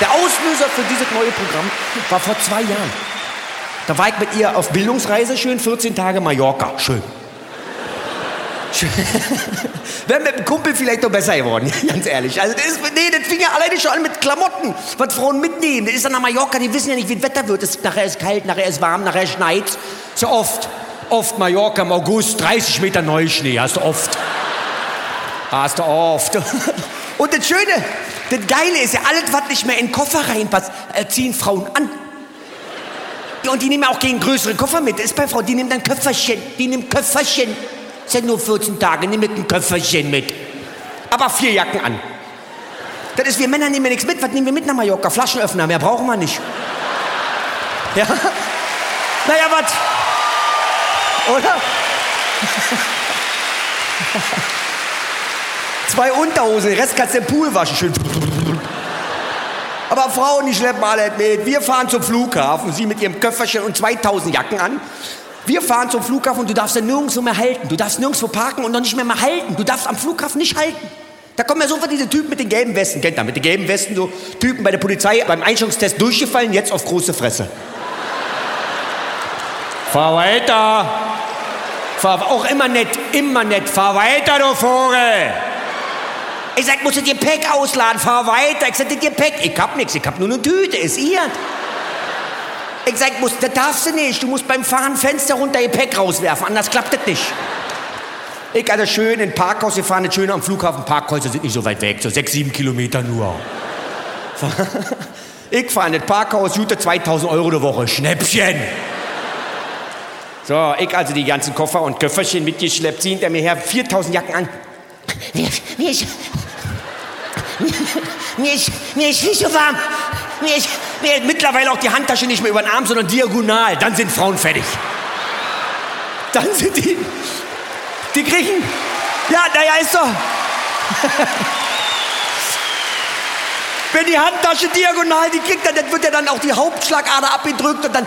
Der Auslöser für dieses neue Programm war vor zwei Jahren. Da war ich mit ihr auf Bildungsreise, schön 14 Tage Mallorca, schön. Wäre mit dem Kumpel vielleicht noch besser geworden, ganz ehrlich. Also das, ist, nee, das fing ja alleine schon an mit Klamotten, was Frauen mitnehmen. Das ist dann nach Mallorca, die wissen ja nicht, wie das Wetter wird. Das, nachher ist kalt, nachher ist warm, nachher schneit. So oft, oft Mallorca im August, 30 Meter Neuschnee, hast du oft. Hast du oft. Und das Schöne, das Geile ist ja, alles, was nicht mehr in den Koffer reinpasst, äh, ziehen Frauen an. Und die nehmen auch keinen größeren Koffer mit. Das ist bei Frauen, die nehmen dann Köfferchen. Die nehmen Köfferchen. Das sind nur 14 Tage, nimm mit ein Köfferchen mit. Aber vier Jacken an. Das ist, wir Männer nehmen ja nichts mit. Was nehmen wir mit nach Mallorca? Flaschenöffner, mehr brauchen wir nicht. Ja? Naja, was? Oder? Zwei Unterhosen, den Rest kannst du im Pool waschen. Schön. Aber Frauen, die schleppen alle mit. Wir fahren zum Flughafen, sie mit ihrem Köfferchen und 2000 Jacken an. Wir fahren zum Flughafen und du darfst ja nirgendwo mehr halten. Du darfst nirgendwo parken und noch nicht mehr mal halten. Du darfst am Flughafen nicht halten. Da kommen ja sofort diese Typen mit den gelben Westen. Kennt ihr, mit den gelben Westen, so Typen bei der Polizei beim Einstellungstest durchgefallen, jetzt auf große Fresse. Fahr weiter. Fahr, auch immer nett, immer nett. Fahr weiter, du Vogel. Ich sag, musst du dir Gepäck ausladen, fahr weiter. Ich sag, das Gepäck, ich hab nichts, ich hab nur eine Tüte, ist ihr. Ich sag, musst, das darfst du nicht. Du musst beim Fahren Fenster runter Gepäck rauswerfen, anders klappt das nicht. Ich also schön in Parkhaus, wir fahren jetzt schön am Flughafen. Parkhäuser sind nicht so weit weg, so sechs, sieben Kilometer nur. Ich fahre in das Parkhaus, gute 2000 Euro die Woche, Schnäppchen. So, ich also die ganzen Koffer und Köfferchen mitgeschleppt, ziehen der mir her 4000 Jacken an. Mir, ist, mir, ist, mir ist nicht so warm. Mir ist, mir ist mittlerweile auch die Handtasche nicht mehr über den Arm, sondern diagonal. Dann sind Frauen fertig. Dann sind die. Die kriegen. Ja, naja, ist doch. Wenn die Handtasche diagonal, die kriegt dann, wird ja dann auch die Hauptschlagader abgedrückt und dann.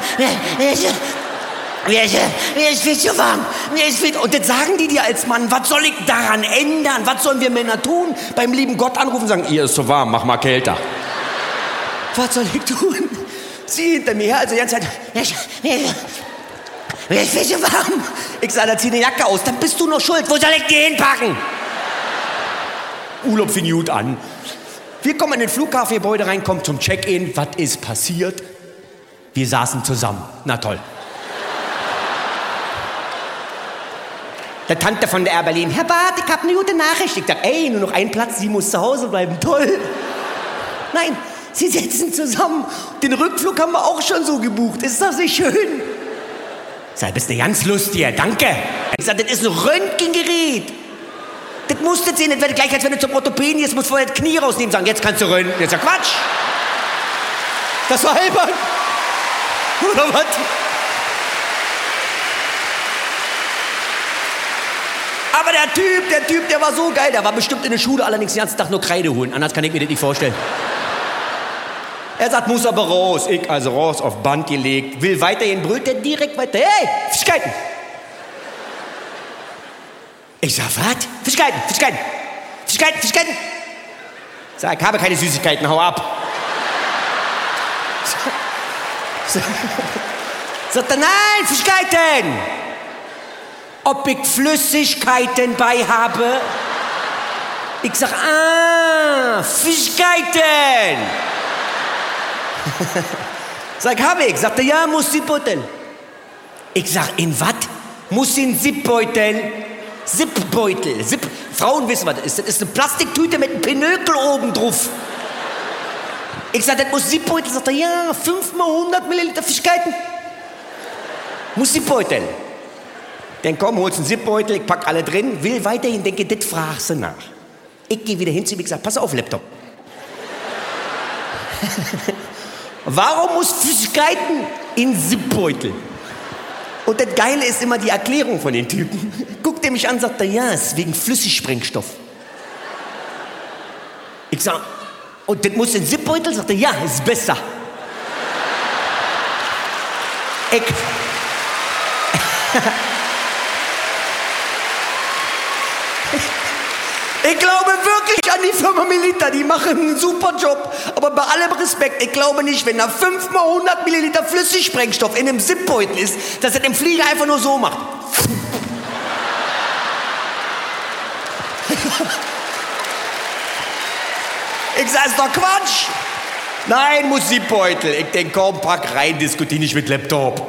Mir ist, mir ist viel zu warm. Mir ist viel, und das sagen die dir als Mann. Was soll ich daran ändern? Was sollen wir Männer tun? Beim lieben Gott anrufen und sagen, ihr ist zu warm, mach mal kälter. Was soll ich tun? Sie hinter mir her, also die ganze Zeit. Mir ist, mir ist, mir ist viel zu warm. Ich sage, da zieh eine Jacke aus, dann bist du noch schuld. Wo soll ich die hinpacken? Urlaub fing gut an. Wir kommen in den Flughafengebäude rein, kommen zum Check-in. Was ist passiert? Wir saßen zusammen. Na toll. Der Tante von der Air Berlin, Herr Barth, ich habe eine gute Nachricht. Ich dachte, ey, nur noch ein Platz, sie muss zu Hause bleiben. Toll. Nein, sie sitzen zusammen. Den Rückflug haben wir auch schon so gebucht. Ist das nicht schön? Sag, bist du ganz lustig, danke. Ich sag, das ist ein Röntgengerät. Das musst du sehen, das wird gleich, als wenn du zum Orthopäden jetzt musst vorher das Knie rausnehmen sagen, jetzt kannst du röntgen. Jetzt sag, Quatsch. Das war albern. Oder was? Aber der Typ, der Typ, der war so geil. Der war bestimmt in der Schule allerdings den ganzen Tag nur Kreide holen. Anders kann ich mir das nicht vorstellen. Er sagt, muss aber raus. Ich also raus, auf Band gelegt. Will weitergehen, brüllt er direkt weiter. Hey, Fischkeiten! Ich sag, was? Fischkeiten, Fischkeiten. Fischkeiten, Fischkeiten. Sag, ich habe keine Süßigkeiten, hau ab. Sagt er, nein, Fischkeiten ob ich Flüssigkeiten bei habe. Ich sag, ah, Fischkeiten. sag, habe ich. Sagt er, ja, muss Zipbeutel. Ich sag, in was? Muss in Zipbeutel. Zipbeutel. Zip. Frauen wissen, was das ist. Das ist eine Plastiktüte mit einem Pinökel oben drauf. Ich sag, das muss Zipbeutel. Sagt er, ja, 5 mal 100 Milliliter Fischkeiten. Muss Zipbeutel. Dann komm, holst einen Zipbeutel, ich pack alle drin, will weiterhin, denke, das fragst du nach. Ich gehe wieder hin zu ihm, ich sage, pass auf, Laptop. Warum muss Fischkeiten in Zipbeutel? Und das Geile ist immer die Erklärung von den Typen. Guckt er mich an, sagt er, ja, es ist wegen Flüssigsprengstoff. Ich sag, und das muss in Zipbeutel? Sagt er, ja, ist besser. Ich. Ich glaube wirklich an die Firma Milita, die machen einen super Job. Aber bei allem Respekt, ich glaube nicht, wenn da 5 mal 100 Milliliter Flüssigsprengstoff in einem Zipbeutel ist, dass er den Flieger einfach nur so macht. ich sag, ist doch Quatsch. Nein, Musikbeutel. Ich denk, komm, pack rein, diskutier nicht mit Laptop.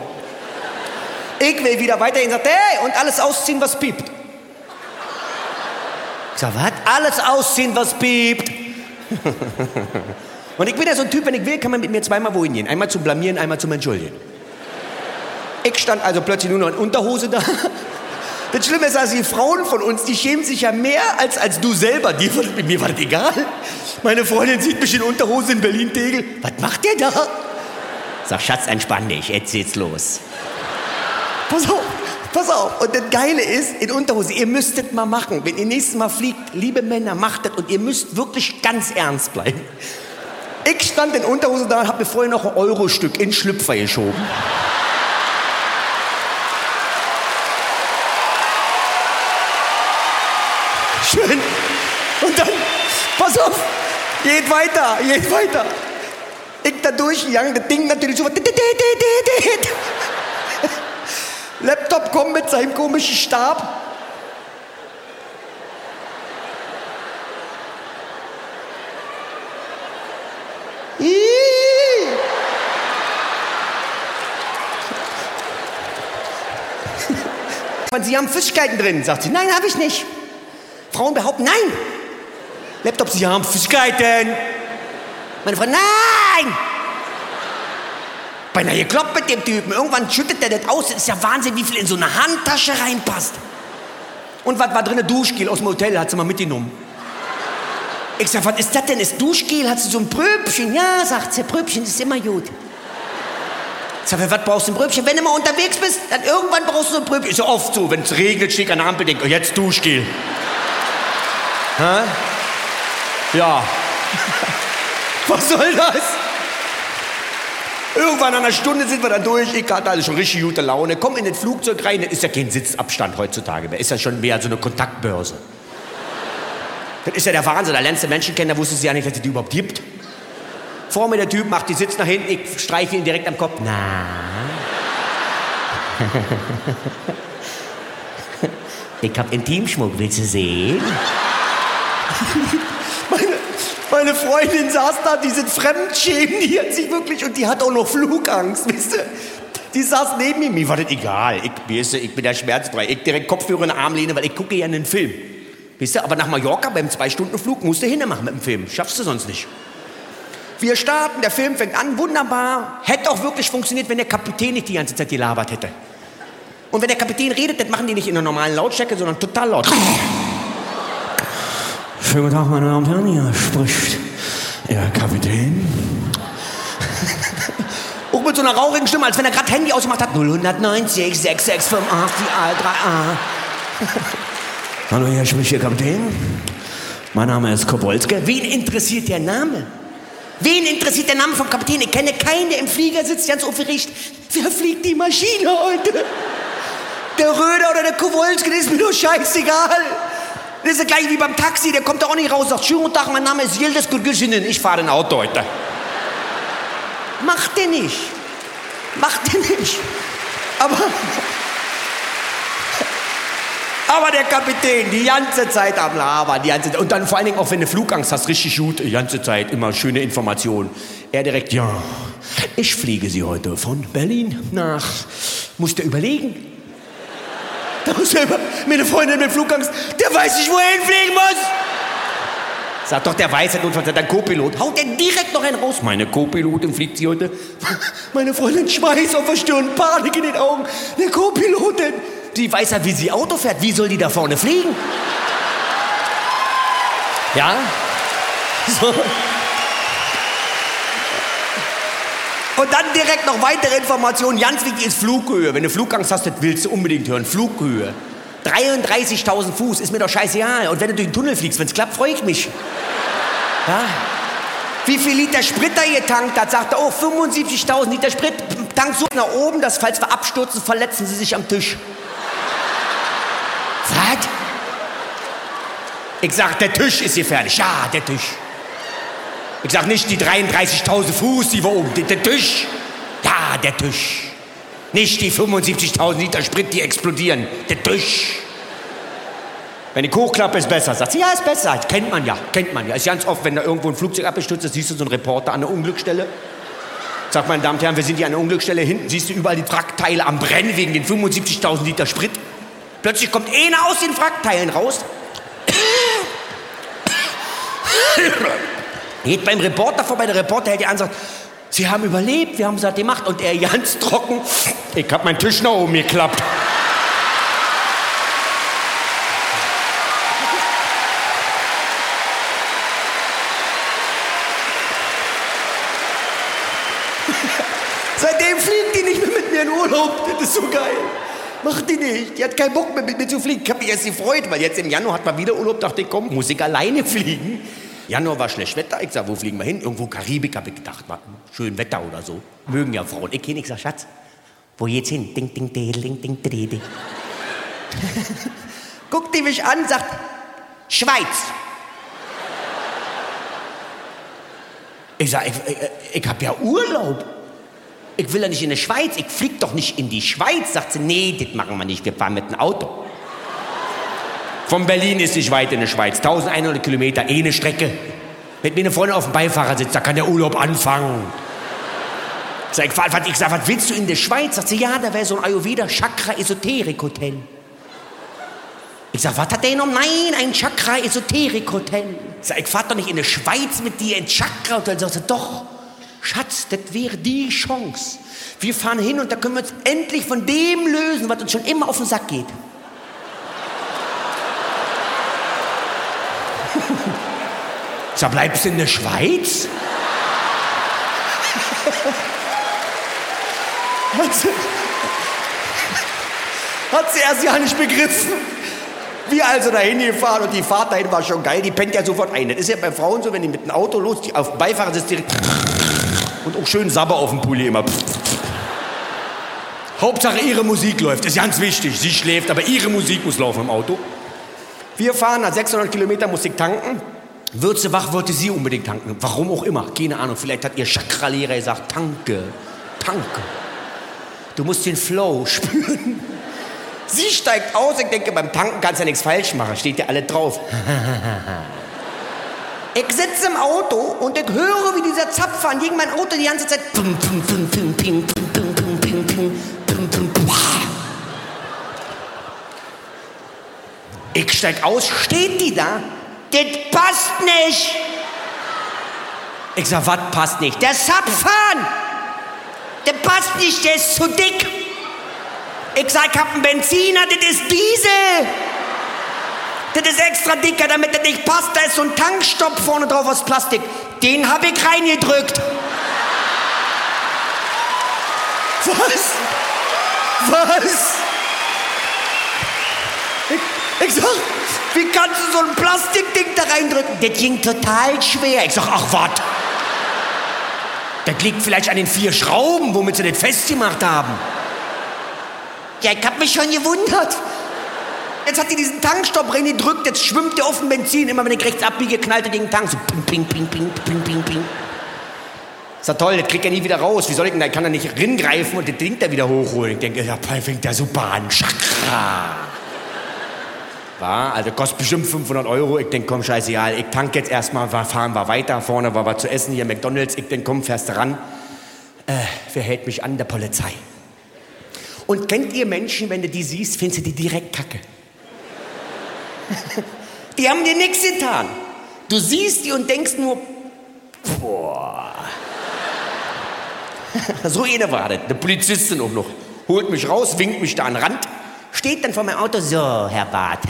Ich will wieder weiterhin sagen, hey, und alles ausziehen, was piept. Ich sag, was? Alles ausziehen, was piept. und ich bin ja so ein Typ, wenn ich will, kann man mit mir zweimal wohin gehen. Einmal zum Blamieren, einmal zum Entschuldigen. Ich stand also plötzlich nur noch in Unterhose da. Das Schlimme ist, also die Frauen von uns, die schämen sich ja mehr als, als du selber. Die, mir war das egal. Meine Freundin sieht mich in Unterhose in Berlin-Tegel. Was macht der da? Sag, Schatz, entspann dich, jetzt geht's los. Pass auf, pass auf. Und das Geile ist, in Unterhose, ihr müsstet mal machen. Wenn ihr nächstes Mal fliegt, liebe Männer, macht das und ihr müsst wirklich ganz ernst bleiben. Ich stand in Unterhose da und hab mir vorher noch ein Euro-Stück in Schlüpfer geschoben. Schön. Und dann, pass auf, geht weiter, geht weiter. Ich da durchgegangen, das Ding natürlich so. Laptop kommt mit seinem komischen Stab. Sie haben Flüssigkeiten drin, sagt sie. Nein, habe ich nicht. Frauen behaupten, nein. Laptop, Sie haben Flüssigkeiten. Meine Frau, nein. Beinahe gekloppt mit dem Typen. Irgendwann schüttet der das aus. Das ist ja Wahnsinn, wie viel in so eine Handtasche reinpasst. Und was war drin? Duschgel aus dem Hotel, hat sie mal mitgenommen. Ich sag, was ist das denn? Ist Duschgel? Hat sie so ein Pröbchen? Ja, sagt sie, Pröbchen ist immer gut. Ich sag, was brauchst du ein Pröbchen? Wenn du mal unterwegs bist, dann irgendwann brauchst du so ein Pröbchen. Ist ja oft so, wenn es regnet, stehe ich an der Ampel, denke, oh, jetzt Duschgel. Hä? Ja. Was soll das? Irgendwann nach einer Stunde sind wir dann durch. Ich hatte also schon richtig gute Laune. Komm in das Flugzeug rein. Das ist ja kein Sitzabstand heutzutage mehr. Ist ja schon mehr so eine Kontaktbörse. Das ist ja der Wahnsinn. Da lernst du Menschen kennen, da wusstest du ja nicht, dass es die überhaupt gibt. Vor mir der Typ macht die Sitz nach hinten. Ich streiche ihn direkt am Kopf. Na. ich hab Intimschmuck. Willst du sehen? meine, Freundin saß da, die sind Fremdschämen, die hat sich wirklich, und die hat auch noch Flugangst, wisst ihr? Die saß neben mir, mir war das egal. Ich, weißt du, ich bin ja schmerzfrei. Ich direkt Kopfhörer in den Arm lehne, weil ich gucke ja einen Film. Wisst ihr, aber nach Mallorca beim Zwei-Stunden-Flug musst du hinmachen mit dem Film. Schaffst du sonst nicht. Wir starten, der Film fängt an, wunderbar. Hätte auch wirklich funktioniert, wenn der Kapitän nicht die ganze Zeit gelabert hätte. Und wenn der Kapitän redet, das machen die nicht in einer normalen Lautstärke, sondern total laut. Schönen guten Tag, meine Damen und Herren, hier spricht Ihr Kapitän. Auch mit so einer rauchigen Stimme, als wenn er gerade Handy ausgemacht hat. 090 6658 3A. Hallo, hier spricht Ihr Kapitän. Mein Name ist Kowalski. Wen interessiert der Name? Wen interessiert der Name vom Kapitän? Ich kenne keinen, der im Flieger sitzt, ganz aufgeregt. Wer fliegt die Maschine heute? Der Röder oder der Kowalski, das ist mir doch scheißegal. Das ist ja gleich wie beim Taxi, der kommt da auch nicht raus und sagt, schönen guten Tag, mein Name ist Yildiz Gürgüschinen, ich fahre ein Auto heute. Macht der nicht. Macht der nicht. Aber, aber der Kapitän, die ganze Zeit am Labern, die ganze Zeit. Und dann vor allen Dingen auch, wenn du Flugangst hast, richtig gut, die ganze Zeit immer schöne Informationen. Er direkt, ja, ich fliege Sie heute von Berlin nach, musst du überlegen, da muss selber meine Freundin mit Flugangst, der weiß nicht, wo er hinfliegen muss. Sag doch, der weiß ja notfalls dein Co-Pilot. Haut der direkt noch einen raus. Meine Co-Pilotin fliegt sie heute. Meine Freundin Schweiß auf der Stirn, Panik in den Augen. Der Co-Pilotin. Die weiß ja, wie sie Auto fährt. Wie soll die da vorne fliegen? Ja? So. Und dann direkt noch weitere Informationen. Ganz wichtig ist Flughöhe. Wenn du Flugangst hast, das willst du unbedingt hören. Flughöhe. 33.000 Fuß ist mir doch scheißegal. Und wenn du durch den Tunnel fliegst, wenn es klappt, freue ich mich. Ja? Wie viel Liter Sprit da getankt hat, sagt er, oh, 75.000 Liter Sprit. Tank so nach oben, dass falls wir abstürzen, verletzen sie sich am Tisch. Was? Ich sag, der Tisch ist gefährlich. Ja, der Tisch. Ich sag nicht die 33.000 Fuß, die wir oben, der Tisch. Ja, der Tisch. Nicht die 75.000 Liter Sprit, die explodieren. Der Tisch. Wenn die hochklappe, ist besser. Sagt sie, ja, ist besser. Kennt man ja, kennt man ja. Ist ganz oft, wenn da irgendwo ein Flugzeug abgestürzt ist, siehst du so einen Reporter an der Unglücksstelle. Sagt, meine Damen und Herren, wir sind hier an der Unglücksstelle. Hinten siehst du überall die Wrackteile am Brennen wegen den 75.000 Liter Sprit. Plötzlich kommt einer aus den Wrackteilen raus. Geht beim Reporter vorbei, der Reporter hält die an sagt, Sie haben überlebt, wir haben es halt gemacht. Und er ganz trocken, ich hab meinen Tisch nach oben geklappt. Seitdem fliegt die nicht mehr mit mir in Urlaub. Das ist so geil. Macht die nicht. Die hat keinen Bock mehr mit mir zu fliegen. Ich habe mich erst gefreut, weil jetzt im Januar hat man wieder Urlaub. Dachte ich, komm, muss ich alleine fliegen. Januar war schlecht Wetter. Ich sag, wo fliegen wir hin? Irgendwo Karibik, habe ich gedacht. Mal, schön Wetter oder so. Mögen ja Frauen. Ich hin, ich sag, Schatz, wo geht's hin? Ding, ding, ding, ding, ding, ding, ding. Guckt die mich an, sagt, Schweiz. Ich sag, ich, ich, ich habe ja Urlaub. Ich will ja nicht in die Schweiz. Ich flieg doch nicht in die Schweiz. Sagt sie, nee, das machen wir nicht. Wir fahren mit dem Auto. Von Berlin ist nicht weit in der Schweiz. 1100 Kilometer, eh eine Strecke. Mit mir Freundin auf dem Beifahrersitz, da kann der Urlaub anfangen. Sag ich, was, ich sag, was willst du in der Schweiz? Sagt sie, ja, da wäre so ein Ayurveda Chakra Esoterik Hotel. Ich sag, was hat der noch? Nein, ein Chakra Esoterik Hotel. Sag ich, fahr doch nicht in der Schweiz mit dir ins Chakra Hotel. Sagt sie, doch, Schatz, das wäre die Chance. Wir fahren hin und da können wir uns endlich von dem lösen, was uns schon immer auf den Sack geht. Sag, bleibst du in der Schweiz? hat, sie, hat sie erst ja nicht begriffen. Wir also dahin gefahren und die Fahrt dahin war schon geil. Die pennt ja sofort ein. Das ist ja bei Frauen so, wenn die mit dem Auto los, die auf dem Beifahrersitz direkt und auch schön Sabber auf dem Pulli immer. Hauptsache ihre Musik läuft, ist ganz wichtig. Sie schläft, aber ihre Musik muss laufen im Auto. Wir fahren, nach 600 Kilometern muss ich tanken. Wird sie wach, wollte sie unbedingt tanken. Warum auch immer, keine Ahnung. Vielleicht hat ihr Chakralehrer gesagt, tanke, tanke. Du musst den Flow spüren. Sie steigt aus, ich denke, beim Tanken kannst du ja nichts falsch machen, steht ja alle drauf. Ich sitze im Auto und ich höre, wie dieser Zapfer gegen mein Auto die ganze Zeit. Ich steig aus, steht die da? Das passt nicht. Ich sag, was passt nicht? Der Zapfhahn! Der passt nicht, der ist zu dick. Ich sag, ich hab einen Benziner, das ist Diesel. Das ist extra dicker, damit das nicht passt. Da ist so ein Tankstopp vorne drauf aus Plastik. Den hab ich reingedrückt. Was? Was? Ich, ich sag, wie kannst du so ein Plastikding da reindrücken? Das ging total schwer. Ich sag, ach was. Das liegt vielleicht an den vier Schrauben, womit sie das festgemacht haben. Ja, ich hab mich schon gewundert. Jetzt hat sie diesen Tankstopp reingedrückt, jetzt schwimmt der offen Benzin. Immer wenn ich rechts abbiege, knallt er gegen den Tank. So ping, ping, ping, ping, ping, ping, ping. Ist ja toll, das kriegt er nie wieder raus. Wie soll ich denn, da kann er nicht ringreifen und das Ding da wieder hochholen. Ich denke, ja, fängt der super an. Chakra. War, also kostet bestimmt 500 Euro. Ich denke, komm, scheißegal. Ich tank jetzt erstmal, fahren wir weiter. Vorne war was zu essen, hier McDonalds. Ich denke, komm, fährst du ran. Äh, wer hält mich an? Der Polizei. Und kennt ihr Menschen, wenn du die siehst, findest du die direkt kacke? die haben dir nichts getan. Du siehst die und denkst nur, boah. so eine war das, eine Polizistin auch noch. Holt mich raus, winkt mich da an den Rand, steht dann vor meinem Auto, so, Herr Barth.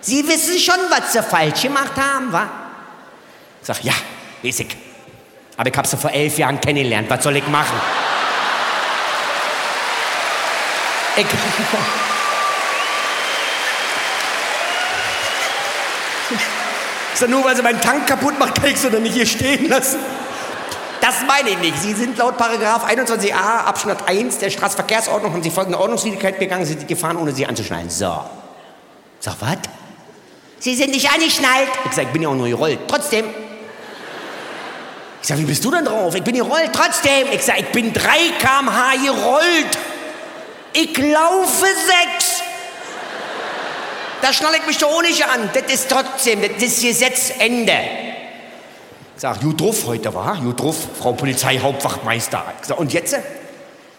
Sie wissen schon, was Sie falsch gemacht haben, wa? Sag, ja, weiß ich. Aber ich habe sie vor elf Jahren kennengelernt. Was soll ich machen? Ich, Ist nur, weil sie meinen Tank kaputt macht, kann ich sie dann nicht hier stehen lassen. Das meine ich nicht. Sie sind laut Paragraph 21a Abschnitt 1 der Straßenverkehrsordnung haben Sie folgende Ordnungswidrigkeit begangen, Sie sind gefahren, ohne sie anzuschneiden. So. Sag, was? Sie sind nicht angeschnallt. Ich sag, ich bin ja auch nur gerollt. Trotzdem. Ich sag, wie bist du denn drauf? Ich bin gerollt. Trotzdem. Ich sag, ich bin 3 km/h gerollt. Ich laufe 6. Da schnall ich mich doch auch nicht an. Das ist trotzdem, das ist Gesetzende. Sag, gut drauf heute, war? Gut drauf, Frau Polizeihauptwachtmeister. Sag, und jetzt?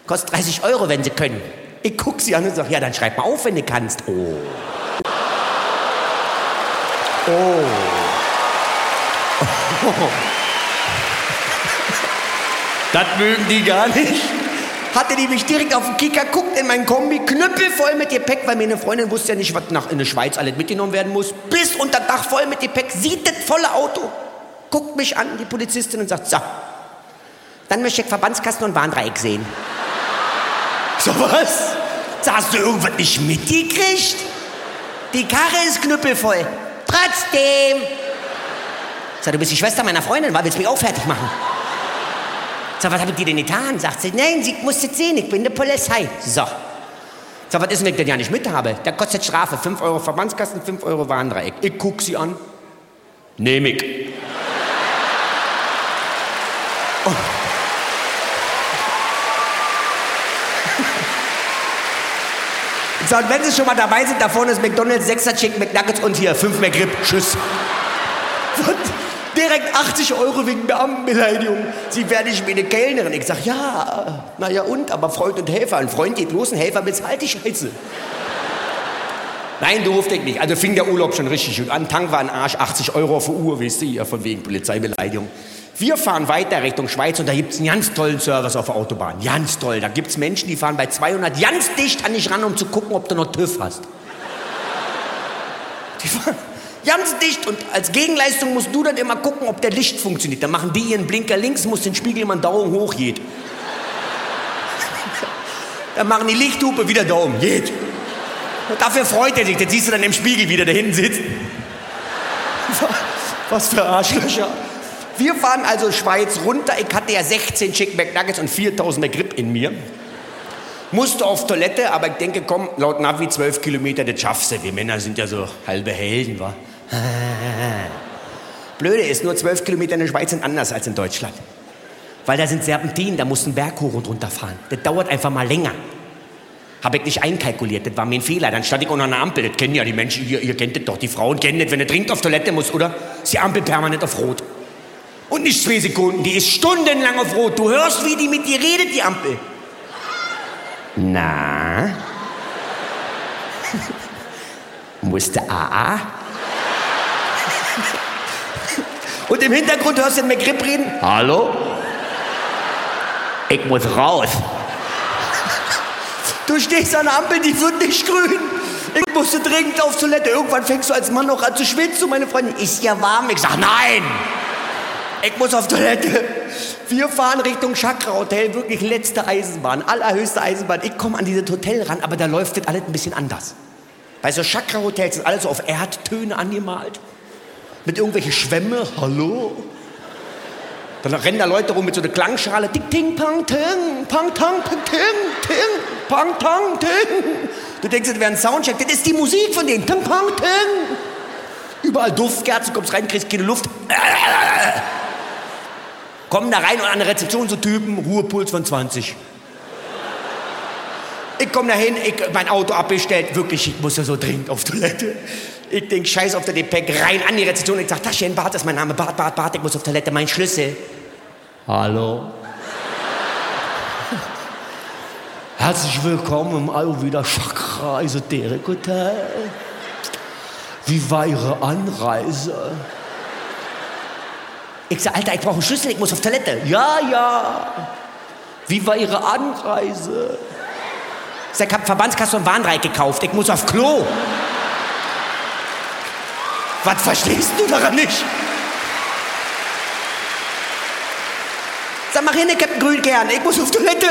Kostet 30 Euro, wenn Sie können. Ich guck sie an und sag, ja, dann schreib mal auf, wenn du kannst. Oh. Oh. oh. Das mögen die gar nicht. Hatte die mich direkt auf den Kicker, guckt in meinen Kombi, knüppelvoll mit Gepäck, weil meine Freundin wusste ja nicht, was nach in der Schweiz alles mitgenommen werden muss. Bis unter Dach voll mit Gepäck, sieht das volle Auto, guckt mich an, die Polizistin, und sagt, so, dann möchte ich Verbandskasten und Warndreieck sehen. So was? So, hast du irgendwas nicht mitgekriegt? Die Karre ist knüppelvoll. Trotzdem. Sag, du bist die Schwester meiner Freundin, war, willst du mich auch fertig machen? Sag, was hab ich dir denn getan? Sagt sie, nein, sie muss jetzt sehen, ich bin der Polizei. So. Sag, was ist denn, wenn ich das ja nicht mit habe? Der kostet Strafe, 5 Euro Verbandskasten, 5 Euro Warndreieck. Ich guck sie an. Nehm ich. So, und wenn Sie schon mal dabei sind, da vorne ist McDonalds, 6er Chicken McNuggets und hier 5 McRib. Tschüss. Und direkt 80 Euro wegen Beamtenbeleidigung. Sie werden nicht wie eine Kellnerin. Ich sag, ja, naja und, aber Freund und Helfer. Ein Freund geht los, ein Helfer bezahlt die Scheiße. Nein, durfte ich nicht. Also fing der Urlaub schon richtig gut an. Tank war ein Arsch, 80 Euro der Uhr, wisst ihr, von wegen Polizeibeleidigung. Wir fahren weiter Richtung Schweiz und da gibt es einen ganz tollen Service auf der Autobahn. Ganz toll. Da gibt es Menschen, die fahren bei 200 ganz dicht an dich ran, um zu gucken, ob du noch TÜV hast. Die fahren ganz dicht und als Gegenleistung musst du dann immer gucken, ob der Licht funktioniert. Dann machen die ihren Blinker links, muss den Spiegel immer einen Daumen hoch geht. Dann machen die Lichthupe wieder Daumen, geht. Und dafür freut er sich. Den siehst du dann im Spiegel wieder, der hinten sitzt. Was für Arschlöcher. Wir fahren also Schweiz runter. Ich hatte ja 16 Chicken McNuggets und 4000 McRib in mir. Musste auf Toilette, aber ich denke, komm, laut Navi 12 Kilometer, das schaffst du. Wir Männer sind ja so halbe Helden, wa? Blöde ist, nur 12 Kilometer in der Schweiz sind anders als in Deutschland. Weil da sind Serpentinen, da musst du einen Berg hoch und runter fahren. Das dauert einfach mal länger. Habe ich nicht einkalkuliert, das war mir ein Fehler. Dann stand ich unter einer Ampel, das kennen ja die Menschen, ihr, ihr kennt das doch, die Frauen kennen das, wenn du dringend auf Toilette muss, oder? Ist die Ampel permanent auf Rot. Und nicht zwei Sekunden, die ist stundenlang auf Rot. Du hörst, wie die mit dir redet, die Ampel. Na? Musste AA? Und im Hintergrund hörst du den McRib reden. Hallo? Ich muss raus. Du stehst an der Ampel, die wird nicht grün. Ich musste dringend auf Toilette. Irgendwann fängst du als Mann noch an zu schwitzen. Und meine Freundin, ist ja warm. Ich sag, nein. Ich muss auf Toilette. Wir fahren Richtung Chakra Hotel, wirklich letzte Eisenbahn, allerhöchste Eisenbahn. Ich komme an dieses Hotel ran, aber da läuft das alles ein bisschen anders. Bei so Chakra Hotels sind alles so auf Erdtöne angemalt. Mit irgendwelchen Schwämme, hallo. Dann rennen da Leute rum mit so einer Klangschale. Ting, ting, pang, ting, pang, tang, ting, ting, pang, tang, ting. Du denkst, das wäre ein Soundcheck. Das ist die Musik von denen. Ting, pang, ting. Überall Duftkerzen, kommst rein, kriegst keine Luft. Kommen da rein und an der Rezeption so Typen, Ruhepuls von 20. Ich komme dahin, ich, mein Auto abbestellt, wirklich, ich muss ja so dringend auf Toilette. Ich denk, scheiß auf der Gepäck, rein an die Rezeption. Ich sag, Taschen, Bart, das ist mein Name, Bart, Bart, Bart, ich muss auf Toilette, mein Schlüssel. Hallo? Herzlich willkommen im Ayurveda Chakra Esoterik Hotel. Wie war Ihre Anreise? Ich sag, Alter, ich brauche einen Schlüssel, ich muss auf Toilette. Ja, ja. Wie war Ihre Anreise? Ich sag, ich hab Verbandskasse und Warndreieck gekauft, ich muss auf Klo. Was verstehst du daran nicht? Sag mal hin, Captain Grünkern, ich muss auf Toilette.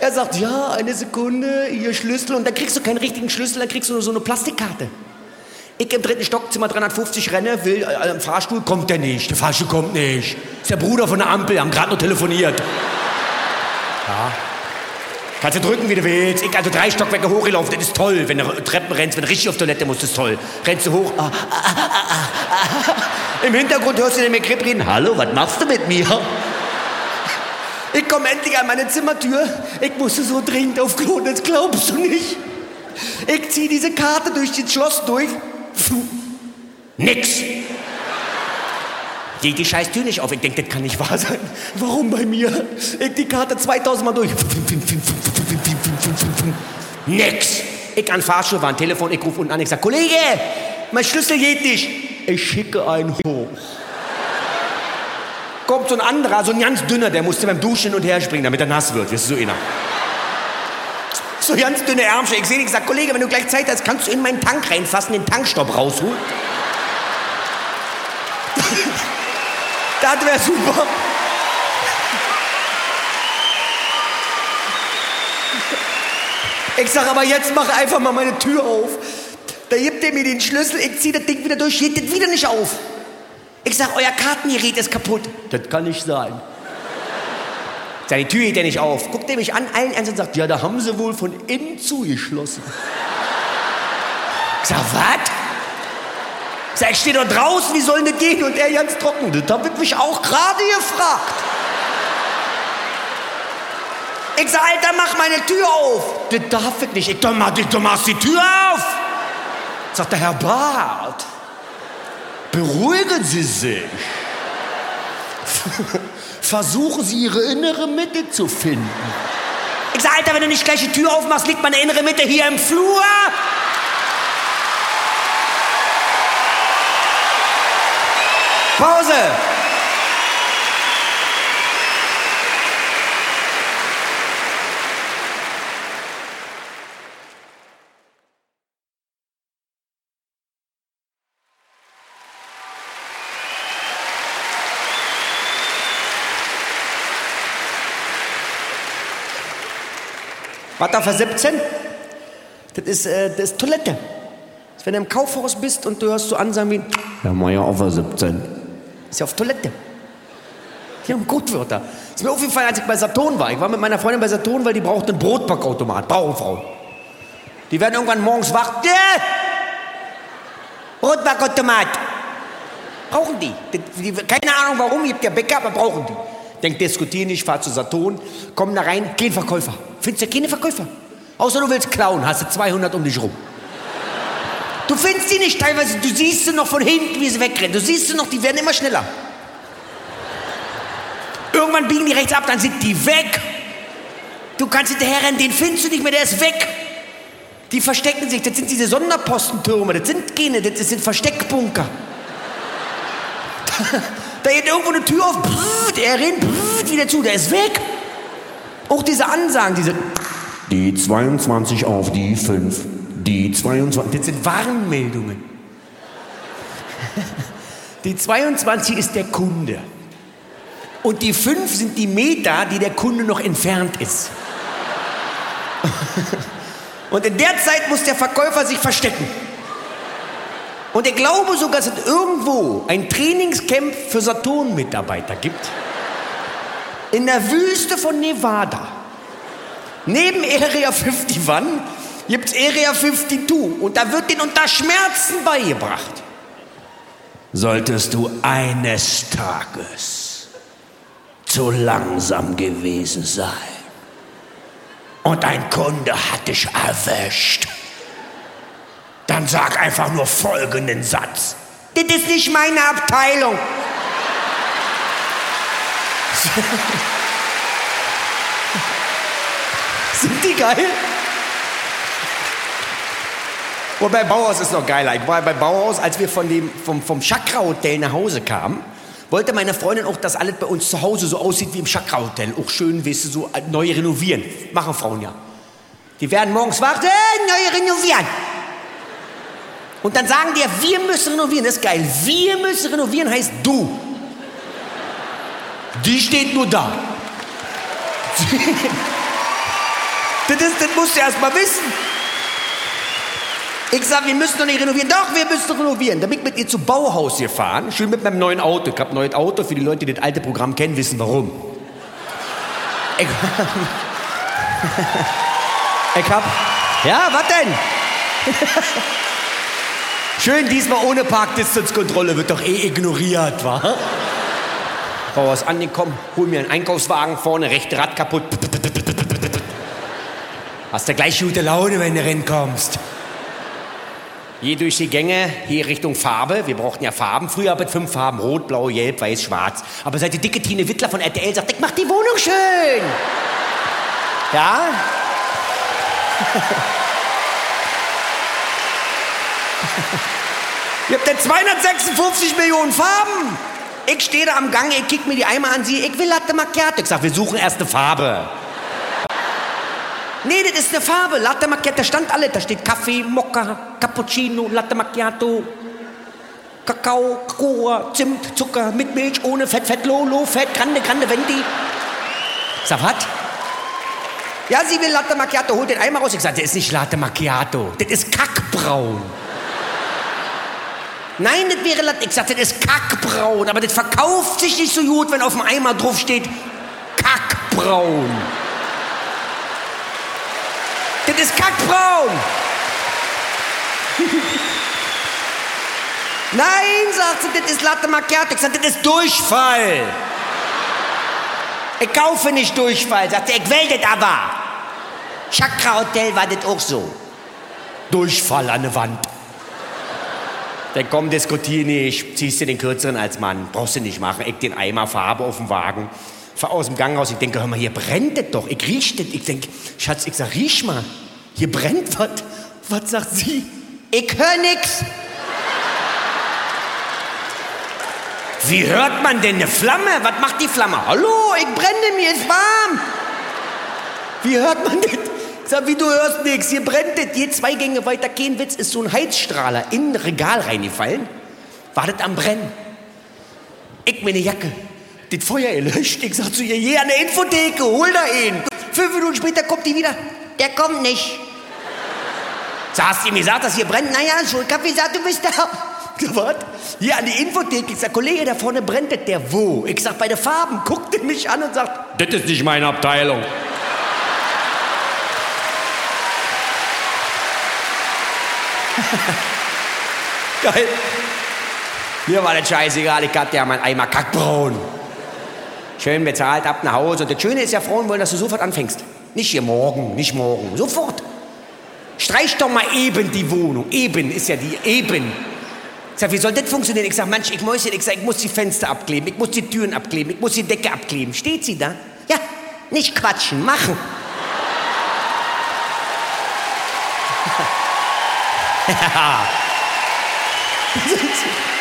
Er sagt, ja, eine Sekunde, Ihr Schlüssel. Und dann kriegst du keinen richtigen Schlüssel, dann kriegst du nur so eine Plastikkarte. Ich im dritten Stock, Zimmer 350 renne, will äh, im Fahrstuhl, kommt der nicht. Der Fahrstuhl kommt nicht. Ist der Bruder von der Ampel, haben gerade noch telefoniert. Ja. Kannst du drücken, wie du willst. Ich also drei Stockwerke hochgelaufen, das ist toll. Wenn du Treppen rennst, wenn du richtig auf Toilette musst, das ist toll. Rennst du hoch. Ah, ah, ah, ah, ah. Im Hintergrund hörst du den McCrip reden. Hallo, was machst du mit mir? Ich komme endlich an meine Zimmertür. Ich musste so dringend auf Klo, das glaubst du nicht. Ich ziehe diese Karte durch das Schloss durch. Nix. Geht die scheiß Tür nicht auf. Ich denke, das kann nicht wahr sein. Warum bei mir? Ich die Karte 2000 Mal durch. Nix. Ich an Fahrstuhl, war ein Telefon, ich rufe unten an, ich sag, Kollege, mein Schlüssel geht nicht. Ich schicke einen hoch. Kommt so ein anderer, so ein ganz dünner, der musste beim Duschen hin und her springen, damit er nass wird. Das ist so einer. So ganz dünne Ärmchen. Ich sehe ihn, ich sag, Kollege, wenn du gleich Zeit hast, kannst du in meinen Tank reinfassen, den Tankstopp rausholen. das wäre super. Ich sag aber jetzt mach einfach mal meine Tür auf. Da gibt er mir den Schlüssel, ich zieh das Ding wieder durch, geht das wieder nicht auf. Ich sag, euer Kartengerät ist kaputt. Das kann nicht sein. Seine Tür geht ja nicht auf. Guckt er mich an, allen Ernst und sagt, ja, da haben sie wohl von innen zugeschlossen. Ich sag, was? Ich sag, ich stehe doch draußen, wie soll das gehen? Und er ganz trocken. Das hab ich mich auch gerade gefragt. Ich sag, Alter, mach meine Tür auf. Das darf ich nicht. Ich mach, du machst die Tür auf. Sagt der Herr Barth. Beruhigen Sie sich. Versuchen Sie Ihre innere Mitte zu finden. Ich sag, Alter, wenn du nicht gleich die Tür aufmachst, liegt meine innere Mitte hier im Flur. Pause. Was da für 17? Das ist, äh, das ist Toilette. Das ist, wenn du im Kaufhaus bist und du hörst so Ansagen wie, Herr Meier auf 17. Ist ja auf Toilette. Die haben Gutwörter. Ist mir aufgefallen, als ich bei Saturn war. Ich war mit meiner Freundin bei Saturn, weil die braucht einen Brotbackautomat. Bauernfrau. Die werden irgendwann morgens wach. Brotbackautomat. Brauchen die. Keine Ahnung warum, gibt ja Bäcker, aber brauchen die. Denk, diskutieren nicht, fahr zu Saturn, komm da rein, kein Verkäufer. Findest du keine Verkäufer? Außer du willst klauen, hast du 200 um dich rum. Du findest die nicht teilweise, du siehst sie noch von hinten, wie sie wegrennen. Du siehst sie noch, die werden immer schneller. Irgendwann biegen die rechts ab, dann sind die weg. Du kannst hinterher rennen, den findest du nicht mehr, der ist weg. Die verstecken sich, das sind diese Sonderpostentürme, das sind keine, das sind Versteckbunker. Da geht irgendwo eine Tür auf, brrrt, er rennt brrrt, wieder zu, der ist weg. Auch diese Ansagen, diese die 22 auf die 5, die 22, das sind Warnmeldungen. Die 22 ist der Kunde. Und die 5 sind die Meter, die der Kunde noch entfernt ist. Und in der Zeit muss der Verkäufer sich verstecken. Und ich glaube sogar, dass es irgendwo ein Trainingscamp für Saturn-Mitarbeiter gibt. In der Wüste von Nevada. Neben Area 51 gibt es Area 52 und da wird denen unter Schmerzen beigebracht. Solltest du eines Tages zu langsam gewesen sein und ein Kunde hat dich erwischt, dann sag einfach nur folgenden Satz. Das ist nicht meine Abteilung. Sind die geil? Wobei Bauhaus ist noch geiler. Ich war bei Bauhaus, als wir von dem, vom, vom Chakra Hotel nach Hause kamen, wollte meine Freundin auch, dass alles bei uns zu Hause so aussieht wie im Chakra Hotel. Auch schön, weißt du, so neu renovieren. Machen Frauen ja. Die werden morgens wach, äh, neu renovieren. Und dann sagen die, wir müssen renovieren. Das ist geil. Wir müssen renovieren heißt du. Die steht nur da. das, ist, das musst du erst mal wissen. Ich sage, wir müssen doch nicht renovieren. Doch, wir müssen renovieren. Da bin ich mit ihr zum Bauhaus gefahren. Schön mit meinem neuen Auto. Ich habe ein neues Auto. Für die Leute, die das alte Programm kennen, wissen warum. Ich, ich hab. Ja, was denn? Schön, diesmal ohne Parkdistanzkontrolle, wird doch eh ignoriert, wa? Raus angekommen, hol mir einen Einkaufswagen vorne, rechte Rad kaputt. Hast du gleich gute Laune, wenn du reinkommst. Hier durch die Gänge, hier Richtung Farbe. Wir brauchten ja Farben. Früher mit fünf Farben. Rot, Blau, Gelb, Weiß, Schwarz. Aber seit die dicke Tine Wittler von RTL sagt, ich mach die Wohnung schön. Ja? Ihr habt ja 256 Millionen Farben. Ich stehe da am Gang, ich kick mir die Eimer an, sie, ich will Latte Macchiato. Ich sag, wir suchen erst eine Farbe. Nee, das ist eine Farbe. Latte Macchiato, da stand alle. Da steht Kaffee, Mokka, Cappuccino, Latte Macchiato, Kakao, Cola, Zimt, Zucker, mit Milch, ohne Fett, Fett, Lolo, Fett, Grande, Grande, Vendi. Ich sag, was? Ja, sie will Latte Macchiato, holt den Eimer raus. Ich sag, das ist nicht Latte Macchiato, das ist Kackbraun. Nein, das wäre Latte. Ich sag, das ist Kackbraun, aber das verkauft sich nicht so gut, wenn auf dem Eimer drauf steht Kackbraun. Das ist kackbraun. Nein, sagt sie, das ist Latte Macchiato. Ich sag, das ist Durchfall. Ich kaufe nicht Durchfall. Sagt sie, ich will das aber. Chakra Hotel war das auch so. Durchfall an der Wand. Dann komm, diskutier nicht. Ziehst du den kürzeren als Mann. Brauchst du nicht machen. Ich den Eimer Farbe auf dem Wagen fahr aus dem Gang raus, ich denke, hör mal, hier brennt es doch. Ich riech das. Ich denke, Schatz, ich sag, riech mal. Hier brennt was. Was sagt sie? Ich hör nix. Wie hört man denn eine Flamme? Was macht die Flamme? Hallo, ich brenne, mir ist warm. Wie hört man das? Sag, wie du hörst nix, hier brennt es. Hier zwei Gänge weiter, kein Witz, ist so ein Heizstrahler in ein Regal reingefallen. Wartet am Brennen. Ich meine Jacke das Feuer erlöscht. Ich sag zu ihr, je an der Infotheke, hol da ihn. Fünf Minuten später kommt die wieder. Der kommt nicht. So, hast du ihm gesagt, dass hier brennt? Naja, Schulkaffee sagt, du bist da. Was? Hier an die Infotheke. Ich sag, Kollege, da vorne brennt das. Der wo? Ich sag, bei den Farben. Guckt mich an und sagt, das ist nicht meine Abteilung. Geil. Mir war das scheißegal, ich hatte ja mein Eimer Kackbraun. Schön bezahlt, ab nach Hause. Und das Schöne ist ja, Frauen wollen, dass du sofort anfängst. Nicht hier morgen, nicht morgen, sofort. Streich doch mal eben die Wohnung. Eben ist ja die, eben. Ich sag, wie soll das funktionieren? Ich sag, manch, ich muss, ich, sag, ich muss die Fenster abkleben, ich muss die Türen abkleben, ich muss die Decke abkleben. Steht sie da? Ja, nicht quatschen, machen. Ja.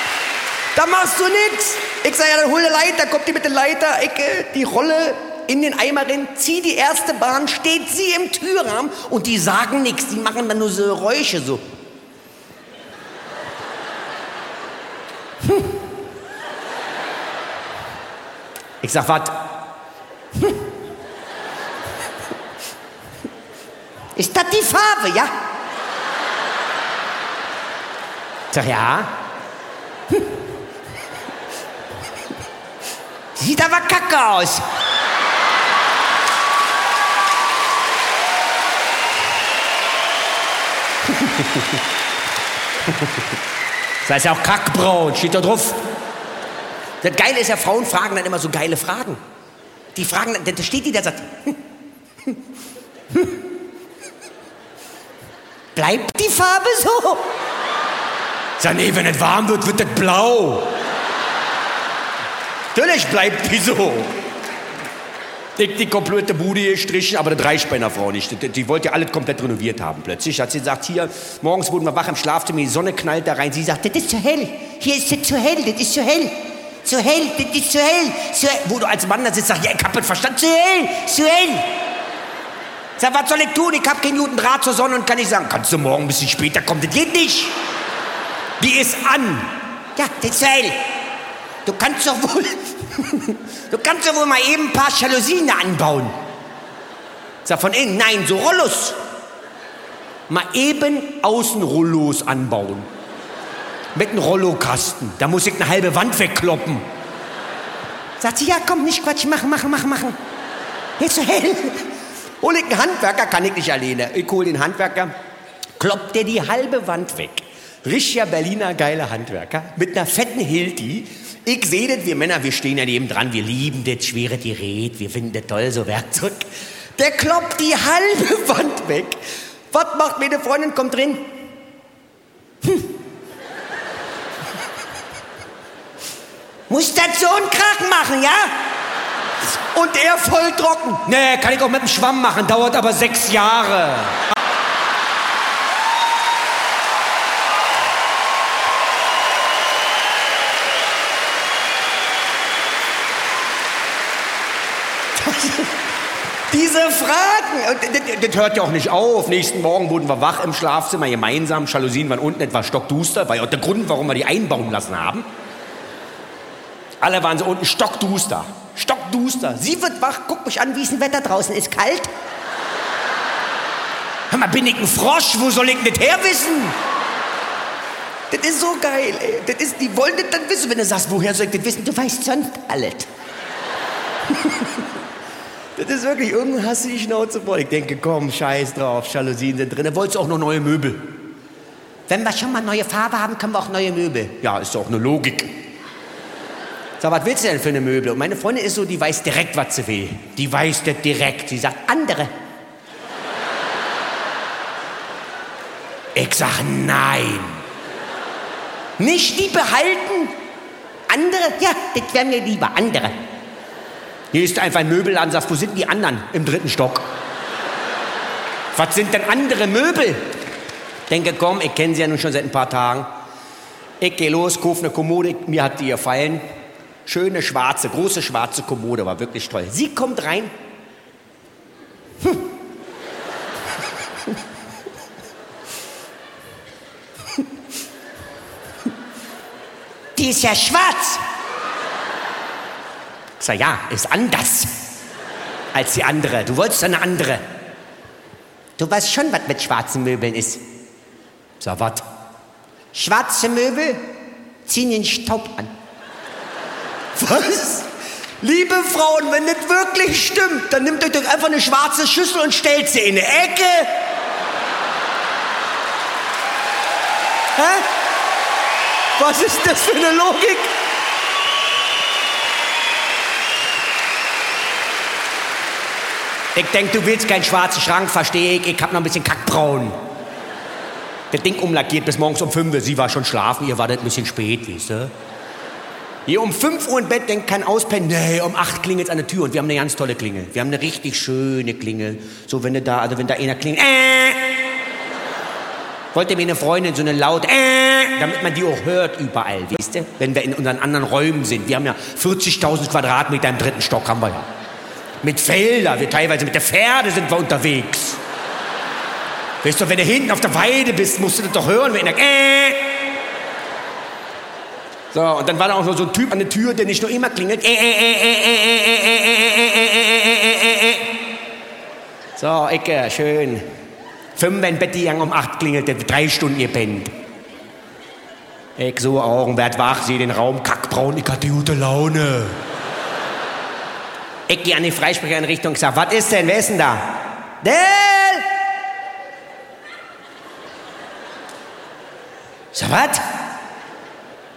Da machst du nix. Ich sag ja, dann hol eine Leiter, kommt die mit der Leiter, ich, äh, die Rolle in den Eimer rein, zieh die erste Bahn, steht sie im Türrahmen und die sagen nichts, die machen dann nur so Geräusche so. Hm. Ich sag, was? Hm. Ist das die Farbe, ja? Ich sag, ja. Hm. Sieht aber kacke aus. Das heißt ja auch Kackbraun, steht da drauf. Das Geile ist ja, Frauen fragen dann immer so geile Fragen. Die fragen, dann, da steht die, der sagt, bleibt die Farbe so? Sag, nee, wenn es warm wird, wird das blau. Natürlich bleibt die so. Die, die komplette Bude gestrichen, aber das reicht bei einer Frau nicht. Die, die wollte ja alles komplett renoviert haben. Plötzlich hat sie gesagt, hier, morgens wurden wir wach im Schlafzimmer, die Sonne knallt da rein. Sie sagt, das ist zu hell. Hier ist es zu hell, das ist zu hell. Zu hell, das ist zu hell. Zu hell. Wo du als Mann da sitzt, sagst, ja, ich hab das verstanden, zu hell, zu hell. Sag, was soll ich tun? Ich hab keinen guten Draht zur Sonne und kann nicht sagen, kannst du morgen ein bisschen später kommen? Das geht nicht. Die ist an. Ja, hell. Du kannst doch wohl, du kannst doch wohl mal eben ein paar Jalousien anbauen. Sag von innen, nein, so Rollos. Mal eben außen Rollos anbauen. Mit einem Rollokasten. Da muss ich eine halbe Wand wegkloppen. Sagt sie, ja komm, nicht Quatsch, machen, machen, machen, machen. Hell. Hol ich einen Handwerker, kann ich nicht alleine. Ich hol den Handwerker, kloppt der die halbe Wand weg. Richtiger Berliner geiler Handwerker mit einer fetten Hilti. Ich sehe das, wir Männer, wir stehen ja neben dran, wir lieben das schwere Gerät, wir finden das toll, so Werkzeug. Der kloppt die halbe Wand weg. Was macht meine Freundin? Kommt drin. Hm. Muss das so einen Krach machen, ja? Und er voll trocken. Nee, kann ich auch mit dem Schwamm machen, dauert aber sechs Jahre. Diese Fragen, das, das, hört ja auch nicht auf. Nächsten Morgen wurden wir wach im Schlafzimmer gemeinsam. Jalousien waren unten etwas stockduster, war ja auch der Grund, warum wir die einbauen lassen haben. Alle waren so unten stockduster. Stockduster. Sie wird wach, guckt mich an, wie ist das Wetter draußen? Ist kalt? Hör mal, bin ich ein Frosch? Wo soll ich das her wissen? Das ist so geil, ey. Das ist, die wollen das dann wissen, wenn du sagst, woher soll ich das wissen? Du weißt sonst alles. das ist wirklich, irgendwann hast du die Schnauze voll. Ich denke, komm, scheiß drauf, Jalousien sind drin. Wolltest du auch noch neue Möbel? Wenn wir schon mal neue Farbe haben, können wir auch neue Möbel. Ja, ist doch eine Logik. Sag, was willst du denn für eine Möbel? Und meine Freundin ist so, die weiß direkt, was sie will. Die weiß das direkt. Sie sagt, andere. Ich sag, nein. Nicht die behalten. Andere? Ja, das wären mir lieber. Andere. Hier ist einfach ein Möbelladen, sagt, wo sind die anderen im dritten Stock? Was sind denn andere Möbel? Denke, komm, ich kenne sie ja nun schon seit ein paar Tagen. Ich gehe los, kaufe eine Kommode, mir hat die gefallen. Schöne schwarze, große schwarze Kommode, war wirklich toll. Sie kommt rein. Hm. Die ist ja schwarz. Ich sag, ja, ist anders als die andere. Du wolltest eine andere. Du weißt schon, was mit schwarzen Möbeln ist. Sag, was? Schwarze Möbel ziehen den Staub an. Was? Liebe Frauen, wenn das wirklich stimmt, dann nehmt euch doch einfach eine schwarze Schüssel und stellt sie in eine Ecke. Hä? Was ist das für eine Logik? Ich denke, du willst keinen schwarzen Schrank, verstehe ich. Ich hab noch ein bisschen Kackbraun. Das Ding umlackiert bis morgens um 5 Uhr. Sie war schon schlafen, ihr wartet ein bisschen spät, weißt du? Hier um 5 Uhr im Bett denkt kein Auspennen, nee, um 8 klingelt es an der Tür und wir haben eine ganz tolle Klingel. Wir haben eine richtig schöne Klingel. So, wenn du da, also wenn da einer klingelt, äh, wollte mir eine Freundin so eine laut, äh, damit man die auch hört überall, weißt du? Wenn wir in unseren anderen Räumen sind. Wir haben ja 40.000 Quadratmeter im dritten Stock, haben wir ja. Mit Felder, wir teilweise mit der Pferde sind wir unterwegs. Weißt du, wenn du hinten auf der Weide bist, musst du das doch hören, wenn der, äh, so, und dann war da auch noch so ein Typ an der Tür, der nicht nur immer klingelt. So, Ecke, schön. Fünf in Bett gegangen, um acht klingelt, der drei Stunden gepennt. Ich so Augen, werd wach, sehe den Raum, kackbraun, ich hatte gute Laune. Ich gehe an die Freisprechereinrichtung und sag, was ist denn, wer ist denn da? Del! Sag, was?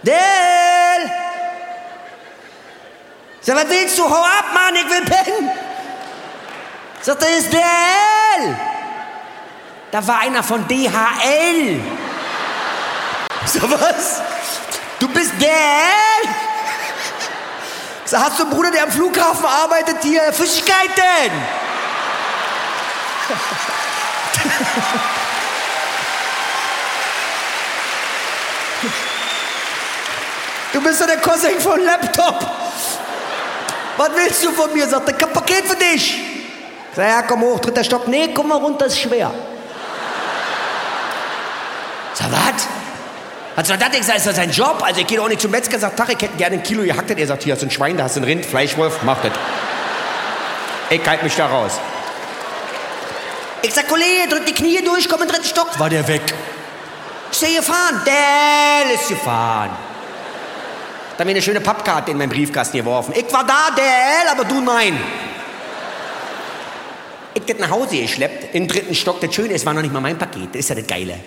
Del! Sag, was willst du? Hau ab, Mann, ich will pennen! Sag, das ist Del! Da war einer von DHL. Sag, was? Du bist Del? Sag, hast du einen Bruder, der am Flughafen arbeitet hier? Flüssigkeiten! Du bist doch der Cousin von Laptop. Was willst du von mir? Sagt er, ich hab Paket für dich. Sag, ja, komm hoch, dritter Stock. Nee, komm mal runter, ist schwer. Sag, was? Was soll das? Ist das sein Job? Also ich gehe doch nicht zum Metzger, sagt, Tag, ich hätte gerne ein Kilo gehacktet. Er sagt, hier hast du ein Schwein, da hast du ein Rind, Fleischwolf, mach das. Ich halte mich da raus. Ich sag, Kollege, drück die Knie durch, komm in den dritten Stock. War der weg. Ist der gefahren? Der ist gefahren. Da haben wir eine schöne Pappkarte in meinen Briefkasten geworfen. Ich war da, der, aber du nein. Ich das nach Hause geschleppt, im dritten Stock. Das Schöne, es war noch nicht mal mein Paket. Das ist ja das Geile.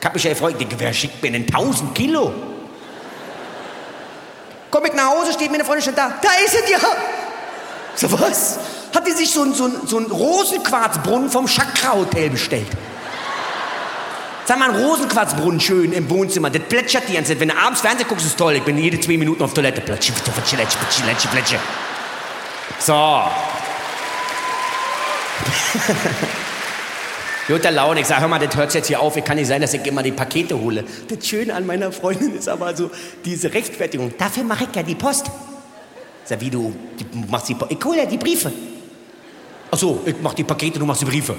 Ich hab mich ja gefreut, wer schickt mir denn 1000 Kilo? Komm ich nach Hause, steht meine Freundin schon da. Da ist es ja. So was? Hat die sich so einen so so ein Rosenquarzbrunnen vom Chakra Hotel bestellt? Sag mal, ein Rosenquarzbrunnen schön im Wohnzimmer. Das plätschert die ganze Zeit. Wenn du abends Fernsehen guckst, ist toll. Ich bin jede zwei Minuten auf Toilette. Plätsche, plätsche, plätsche, plätsche, plätsche. So. Guter Laune. Ich sage, hör mal, das hört jetzt hier auf. Ich kann nicht sein, dass ich immer die Pakete hole. Das Schöne an meiner Freundin ist aber so diese Rechtfertigung. Dafür mache ich ja die Post. Sag, wie du, machst die Post. Ich hole ja die Briefe. Ach so, ich mach die Pakete, du machst die Briefe.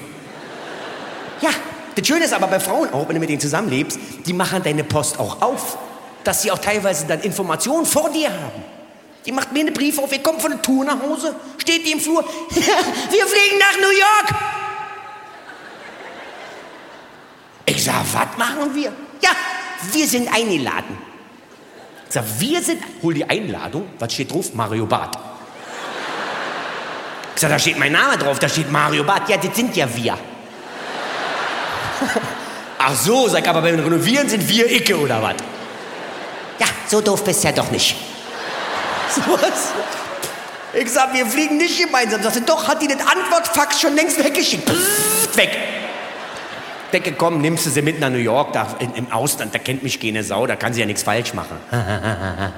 Ja, das Schöne ist aber bei Frauen auch, wenn du mit denen zusammenlebst, die machen deine Post auch auf. Dass sie auch teilweise dann Informationen vor dir haben. Die macht mir eine Briefe auf, wir kommen von der Tour nach Hause, steht die im Flur, wir fliegen nach New York. Ich sag, was machen wir? Ja, wir sind eingeladen. Ich sag, wir sind, hol die Einladung, was steht drauf? Mario Barth. Ich sag, da steht mein Name drauf, da steht Mario Barth. Ja, das sind ja wir. Ach so, sag aber beim Renovieren sind wir Icke oder was? Ja, so doof bist du ja doch nicht. So was? Ich sag, wir fliegen nicht gemeinsam. Sagst du, doch, hat die den Antwortfax schon längst weggeschickt. Psst, weg. Decke, komm, nimmst du sie mit nach New York, da in, im Ausland, da kennt mich keine Sau, da kann sie ja nichts falsch machen.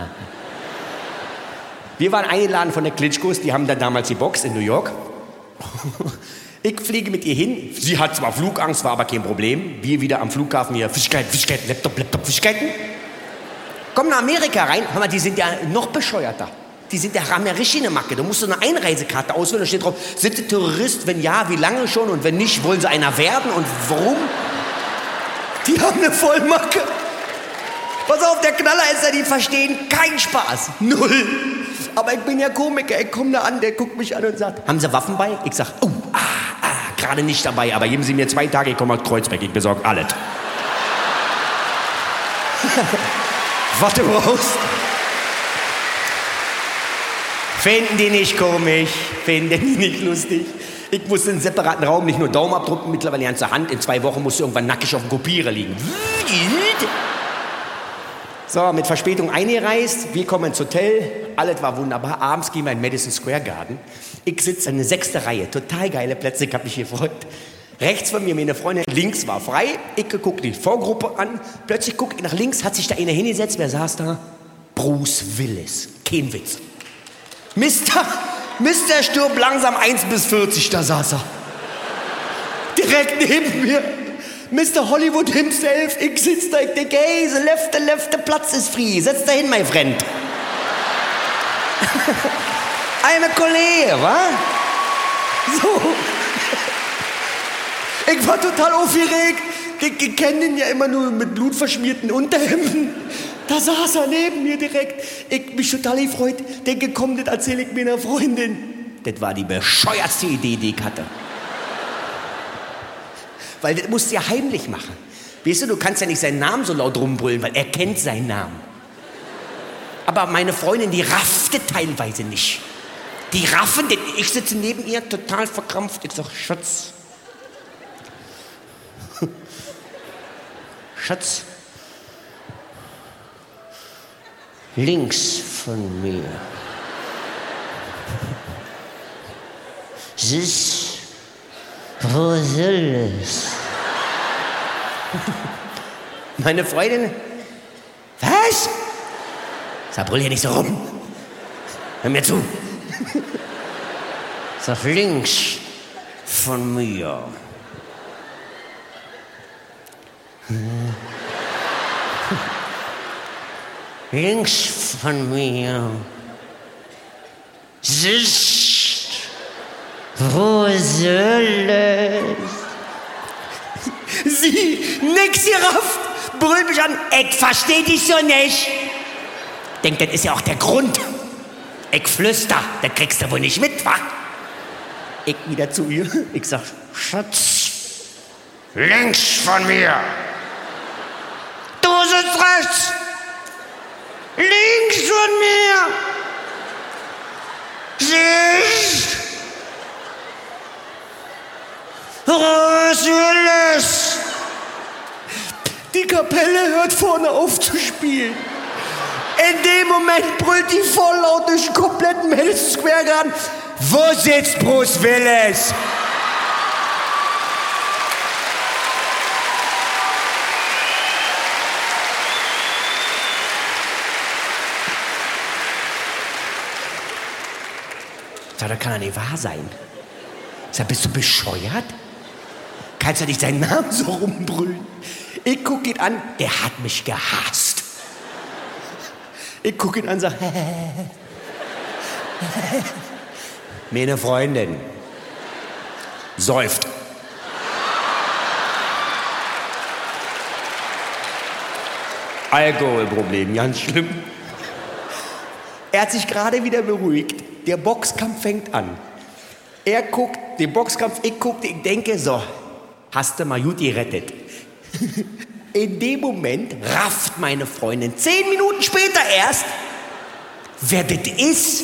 Wir waren eingeladen von der Klitschkos, die haben da damals die Box in New York. Ich fliege mit ihr hin. Sie hat zwar Flugangst, war aber kein Problem. Wir wieder am Flughafen hier, Fischkeiten, Fischkeiten, Laptop, Laptop, Fischkeiten. Kommen nach Amerika rein, hör mal, die sind ja noch bescheuerter. Die sind ja, haben ja richtig eine Macke. Du musst so eine Einreisekarte ausfüllen, da steht drauf, sind Sie Terrorist? Wenn ja, wie lange schon? Und wenn nicht, wollen Sie einer werden? Und warum? Die haben eine Vollmacke. Pass auf, der Knaller ist ja, die verstehen keinen Spaß. Null. Aber ich bin ja Komiker, ich komme da an, der guckt mich an und sagt, haben Sie Waffen bei? Ich sag, oh, ah, ah, gerade nicht dabei, aber geben Sie mir zwei Tage, ich komme aus Kreuzberg, ich besorge alles. Was du brauchst. Finden die nicht komisch, finden die nicht lustig. Ich musste in einen separaten Raum nicht nur Daumen abdrucken, mittlerweile ganze Hand. In zwei Wochen musst du irgendwann nackig auf dem Kopierer liegen. So, mit Verspätung eingereist, wir kommen ins Hotel, alles war wunderbar. Abends gehen wir in Madison Square Garden. Ich sitze in der sechsten Reihe, total geile Plätze, ich habe mich gefreut. Rechts von mir meine Freundin, links war frei. Ich gucke die Vorgruppe an. Plötzlich gucke ich nach links, hat sich da einer hingesetzt. Wer saß da? Bruce Willis. Kein Witz. Mister, Mister stirbt langsam 1 bis 40, da saß er. Direkt neben mir. Mr. Hollywood himself, ich sitz da, ich denke, hey, the left, the left, the Platz ist free. Setz da hin, mein Freund. A Kollege, wa? So. Ich war total aufgeregt. Ich, ich kenne den ja immer nur mit blutverschmierten Unterhemden. Da saß er neben mir direkt. Ich mich total gefreut. Denke, komm, das erzähle ich meiner Freundin. Das war die bescheuertste Idee, die ich hatte. Weil das musst du ja heimlich machen. Weißt du, du kannst ja nicht seinen Namen so laut rumbrüllen, weil er kennt seinen Namen. Aber meine Freundin, die raffte teilweise nicht. Die raffen, denn ich sitze neben ihr total verkrampft. Ich sag, Schatz. Schatz, links von mir. Sis, wo soll es? Meine Freundin, was? Sag, brüll hier nicht so rum. Hör mir zu. Sag links von mir. Links von mir sitzt, wo soll es? Sie, nix gerafft, brüllt mich an, ich versteh dich so nicht. Denkt, das ist ja auch der Grund. Ich flüster, das kriegst du wohl nicht mit, wa? Ich wieder zu ihr, ich sag, Schatz, links von mir. Du sitzt rechts. Links von mir sitzt Rose Willis. Die Kapelle hört vorne auf zu spielen. In dem Moment brüllt die voll laut durch den kompletten Madison Square Garden. Wo sitzt Bruce Willis? Sag, das kann ja nicht wahr sein. Sag, bist du bescheuert? Kannst du nicht seinen Namen so rumbrüllen? Ich guck ihn an, der hat mich gehasst. Ich guck ihn an und sag, meine Freundin säuft. Alkoholproblem, ganz schlimm. Er hat sich gerade wieder beruhigt. Der Boxkampf fängt an. Er guckt, den Boxkampf, ich guckte, ich denke, so, hast du mal gut gerettet. In dem Moment rafft meine Freundin, zehn Minuten später erst, wer das ist.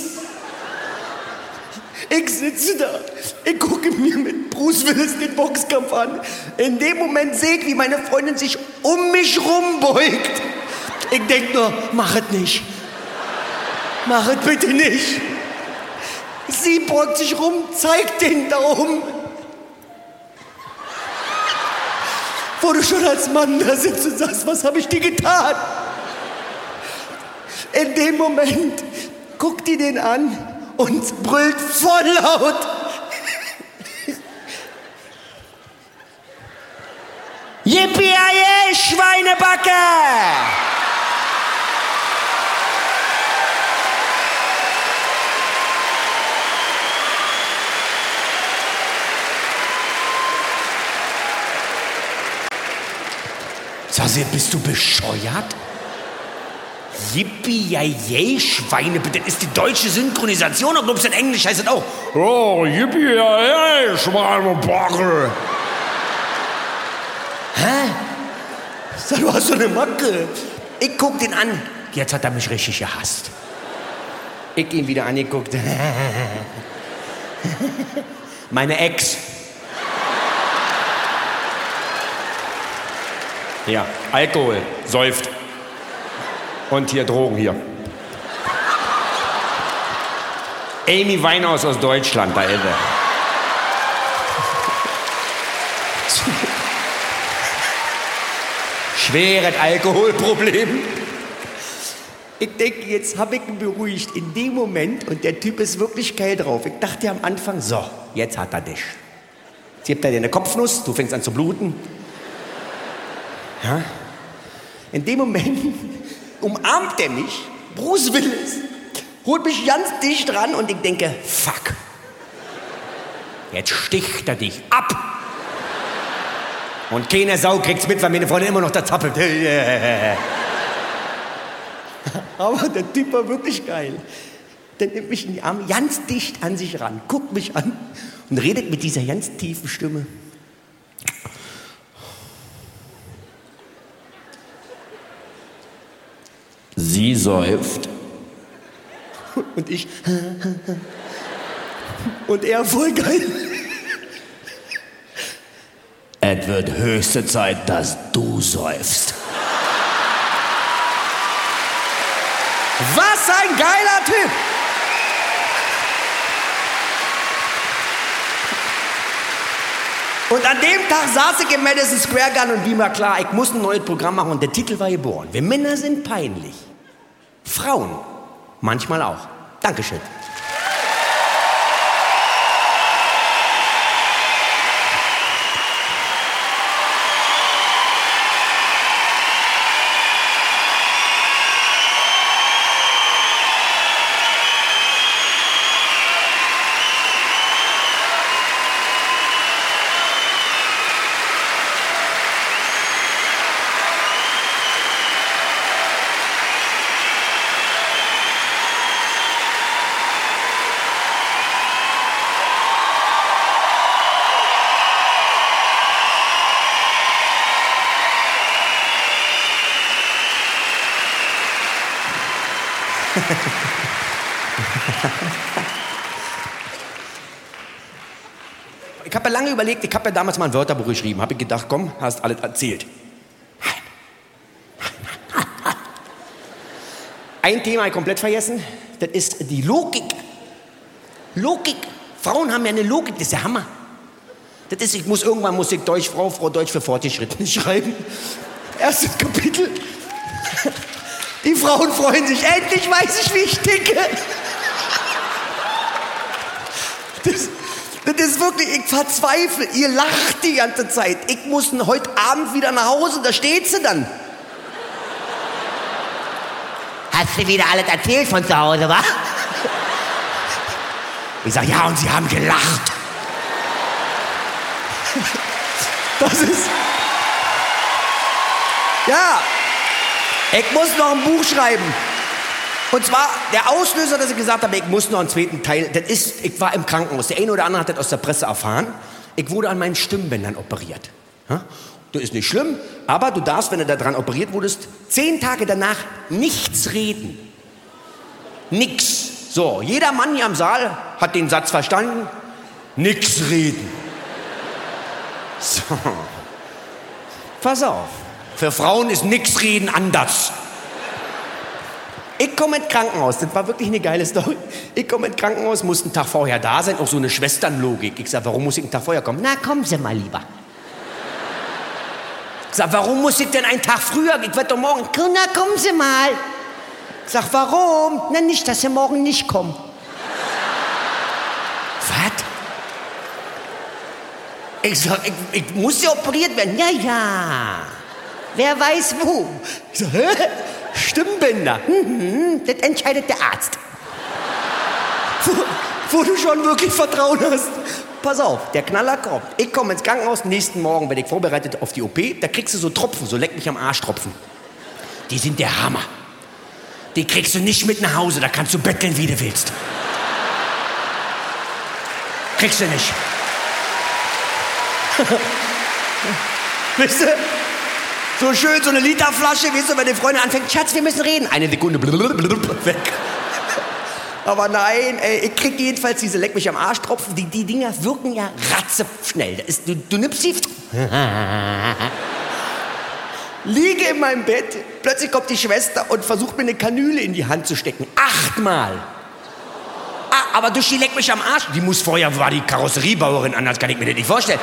Ich sitze da, ich gucke mir mit Bruce Willis den Boxkampf an. In dem Moment sehe ich, wie meine Freundin sich um mich rumbeugt. Ich denke nur, mach es nicht. Mach es bitte nicht. Sie beugt sich rum, zeigt den Daumen. Wo du schon als Mann da sitzt und sagst, was habe ich dir getan? In dem Moment guckt die den an und brüllt voll laut. Yippie, Sie, bist du bescheuert? Yippie, yay, Schweine, bitte. Das ist die deutsche Synchronisation, oder glaubst du, in Englisch heißt es auch? Oh, yippie, yay, Schweinebacke. Hä? Sag, du hast so eine Macke. Ich guck den an. Jetzt hat er mich richtig gehasst. Ich ihn wieder angeguckt. Meine Ex. Ja, Alkohol, säuft. Und hier Drogen hier. Amy Weinhaus aus Deutschland, da er. Schweres Alkoholproblem. Ich denke, jetzt habe ich ihn beruhigt in dem Moment und der Typ ist wirklich geil drauf. Ich dachte am Anfang, so, jetzt hat er dich. Jetzt gibt er dir eine Kopfnuss, du fängst an zu bluten. Ja? In dem Moment umarmt er mich, Bruce Willis, holt mich ganz dicht ran und ich denke, fuck, jetzt sticht er dich ab. Und keine Sau kriegt's mit, weil meine Freundin immer noch da zappelt. Aber der Typ war wirklich geil. Der nimmt mich in die Arme ganz dicht an sich ran, guckt mich an und redet mit dieser ganz tiefen Stimme. Sie säuft. Und ich. Und er voll geil. Es wird höchste Zeit, dass du säufst. Was ein geiler Typ! Und an dem Tag saß ich im Madison Square Garden und wie mir klar, ich muss ein neues Programm machen und der Titel war geboren. Wir Männer sind peinlich. Frauen manchmal auch. Dankeschön. überlegt, ich habe ja damals mal ein Wörterbuch geschrieben, habe ich gedacht, komm, hast alles erzählt. Ein Thema habe ich komplett vergessen, das ist die Logik. Logik. Frauen haben ja eine Logik, das ist der Hammer. Das ist, ich muss irgendwann muss ich Deutsch, Frau, Frau Deutsch für Fortgeschrittene schreiben. Erstes Kapitel. Die Frauen freuen sich, endlich weiß ich, wie ich ticke. Das, das ist wirklich, ich verzweifle. Ihr lacht die ganze Zeit. Ich muss heute Abend wieder nach Hause, da steht sie dann. Hast du wieder alles erzählt von zu Hause, wa? Ich sage, ja, und sie haben gelacht. Das ist. Ja, ich muss noch ein Buch schreiben. Und zwar der Auslöser, dass ich gesagt habe, ich muss noch einen zweiten Teil. Das ist, ich war im Krankenhaus. Der eine oder andere hat das aus der Presse erfahren. Ich wurde an meinen Stimmbändern operiert. Das ist nicht schlimm, aber du darfst, wenn du daran operiert wurdest, zehn Tage danach nichts reden. Nix. So, jeder Mann hier am Saal hat den Satz verstanden. Nix reden. So. Pass auf. Für Frauen ist nix reden anders. Ich komme ins Krankenhaus, das war wirklich eine geile Story. Ich komme ins Krankenhaus, muss einen Tag vorher da sein, auch so eine Schwesternlogik. Ich sage, warum muss ich einen Tag vorher kommen? Na, kommen Sie mal lieber. Ich sage, warum muss ich denn einen Tag früher? Ich werde doch morgen. Na, kommen Sie mal. Ich sage, warum? Na, nicht, dass Sie morgen nicht kommen. Was? Ich sage, ich, ich muss ja operiert werden. Ja, ja. Wer weiß wo. Ich sage, hä? Stimmbänder. Mhm, das entscheidet der Arzt. wo, wo du schon wirklich Vertrauen hast. Pass auf, der Knaller kommt. Ich komme ins Krankenhaus, nächsten Morgen werde ich vorbereitet auf die OP. Da kriegst du so Tropfen, so leck mich am Arsch Tropfen. Die sind der Hammer. Die kriegst du nicht mit nach Hause, da kannst du betteln, wie du willst. Kriegst du nicht. Wisst ihr? So schön, so eine Literflasche, weißt du, wenn die Freundin anfängt, Schatz, wir müssen reden. Eine Sekunde, blub, weg. Aber nein, ey, ich krieg jedenfalls diese Leck mich am Arsch Tropfen. Die, die Dinger wirken ja ratzeschnell. du, du nimmst sie. Liege in meinem Bett, plötzlich kommt die Schwester und versucht mir eine Kanüle in die Hand zu stecken. Achtmal. Ah, aber durch die Leck mich am Arsch. Die muss vorher, war die Karosseriebauerin, anders kann ich mir das nicht vorstellen.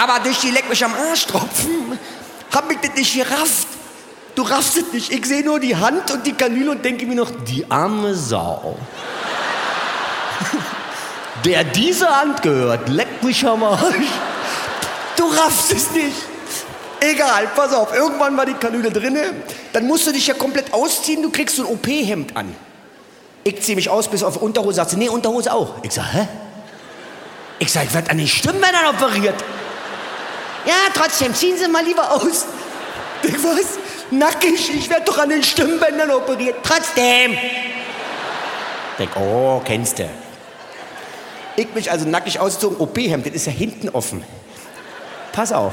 Aber durch die Leck mich am Arsch Tropfen hab ich das nicht gerafft. Du raffst es nicht. Ich sehe nur die Hand und die Kanüle und denke mir noch, die arme Sau. Der diese Hand gehört, leckt mich am Arsch. Du raffst es nicht. Egal, pass auf, irgendwann war die Kanüle drinne. Dann musst du dich ja komplett ausziehen, du kriegst so ein OP-Hemd an. Ich zieh mich aus bis auf Unterhose, sagt sie, nee, Unterhose auch. Ich sag, hä? Ich sag, ich werd an den Stimmbändern operiert. Ja, trotzdem, ziehen Sie mal lieber aus. Ich was? Nackig, ich werde doch an den Stimmbändern operiert. Trotzdem. Denk, oh, kennst du. Ich mich also nackig ausgezogen, OP-Hemd, das ist ja hinten offen. Pass auf.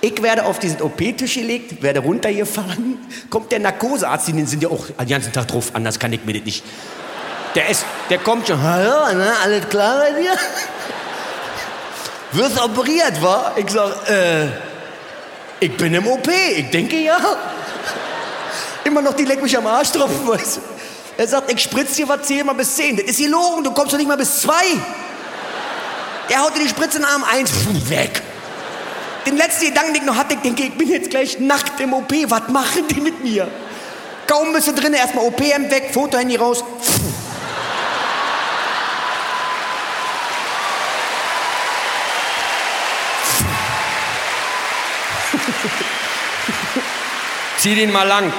Ich werde auf diesen OP-Tisch gelegt, werde runtergefahren, kommt der Narkosearzt, die sind ja auch den ganzen Tag drauf, anders kann ich mir das nicht. Der ist, der kommt schon, hallo, ne, alles klar bei dir? Wirst operiert, wa? Ich sag, äh, ich bin im OP. Ich denke ja. Immer noch die Leck mich am Arsch tropfen, weißt? Er sagt, ich spritze dir was zehnmal bis zehn. Das ist gelogen, du kommst doch nicht mal bis zwei. Der haut dir die Spritze in den Arm eins, weg. Den letzten Gedanken, den ich noch hatte, ich denke, ich bin jetzt gleich nackt im OP. Was machen die mit mir? Kaum bist du drin, erstmal OP-Hemd weg, Fotohandy raus. Zieh den mal lang.